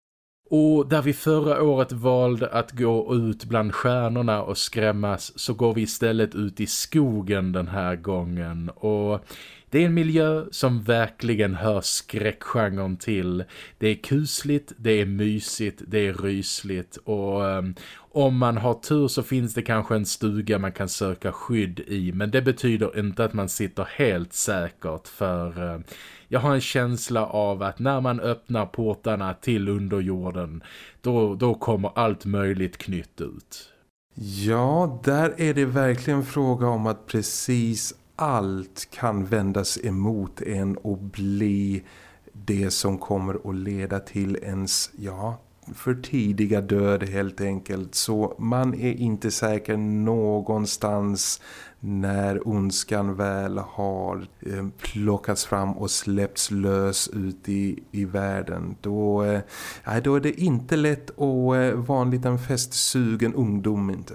Speaker 1: Och där vi förra året valde att gå ut bland stjärnorna och skrämmas så går vi istället ut i skogen den här gången. Och det är en miljö som verkligen hör skräckgenren till. Det är kusligt, det är mysigt, det är rysligt och um, om man har tur så finns det kanske en stuga man kan söka skydd i. Men det betyder inte att man sitter helt säkert för uh, jag har en känsla av att när man öppnar portarna till underjorden då, då kommer allt möjligt knytt ut.
Speaker 2: Ja, där är det verkligen fråga om att precis allt kan vändas emot en och bli det som kommer att leda till ens, ja, för tidiga död helt enkelt. Så man är inte säker någonstans när ondskan väl har eh, plockats fram och släppts lös ut i, i världen. Då, eh, då är det inte lätt att eh, vara en liten festsugen ungdom inte.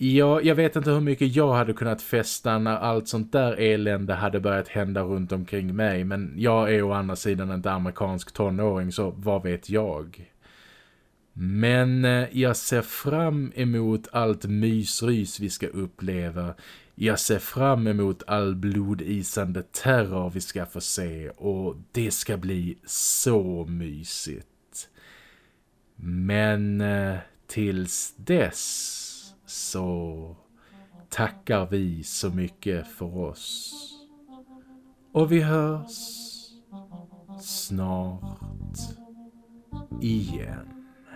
Speaker 1: Ja, jag vet inte hur mycket jag hade kunnat festa när allt sånt där elände hade börjat hända runt omkring mig. Men jag är å andra sidan inte amerikansk tonåring så vad vet jag? Men eh, jag ser fram emot allt mysrys vi ska uppleva. Jag ser fram emot all blodisande terror vi ska få se och det ska bli så mysigt. Men eh, tills dess så tackar vi så mycket för oss. Och vi hörs snart igen.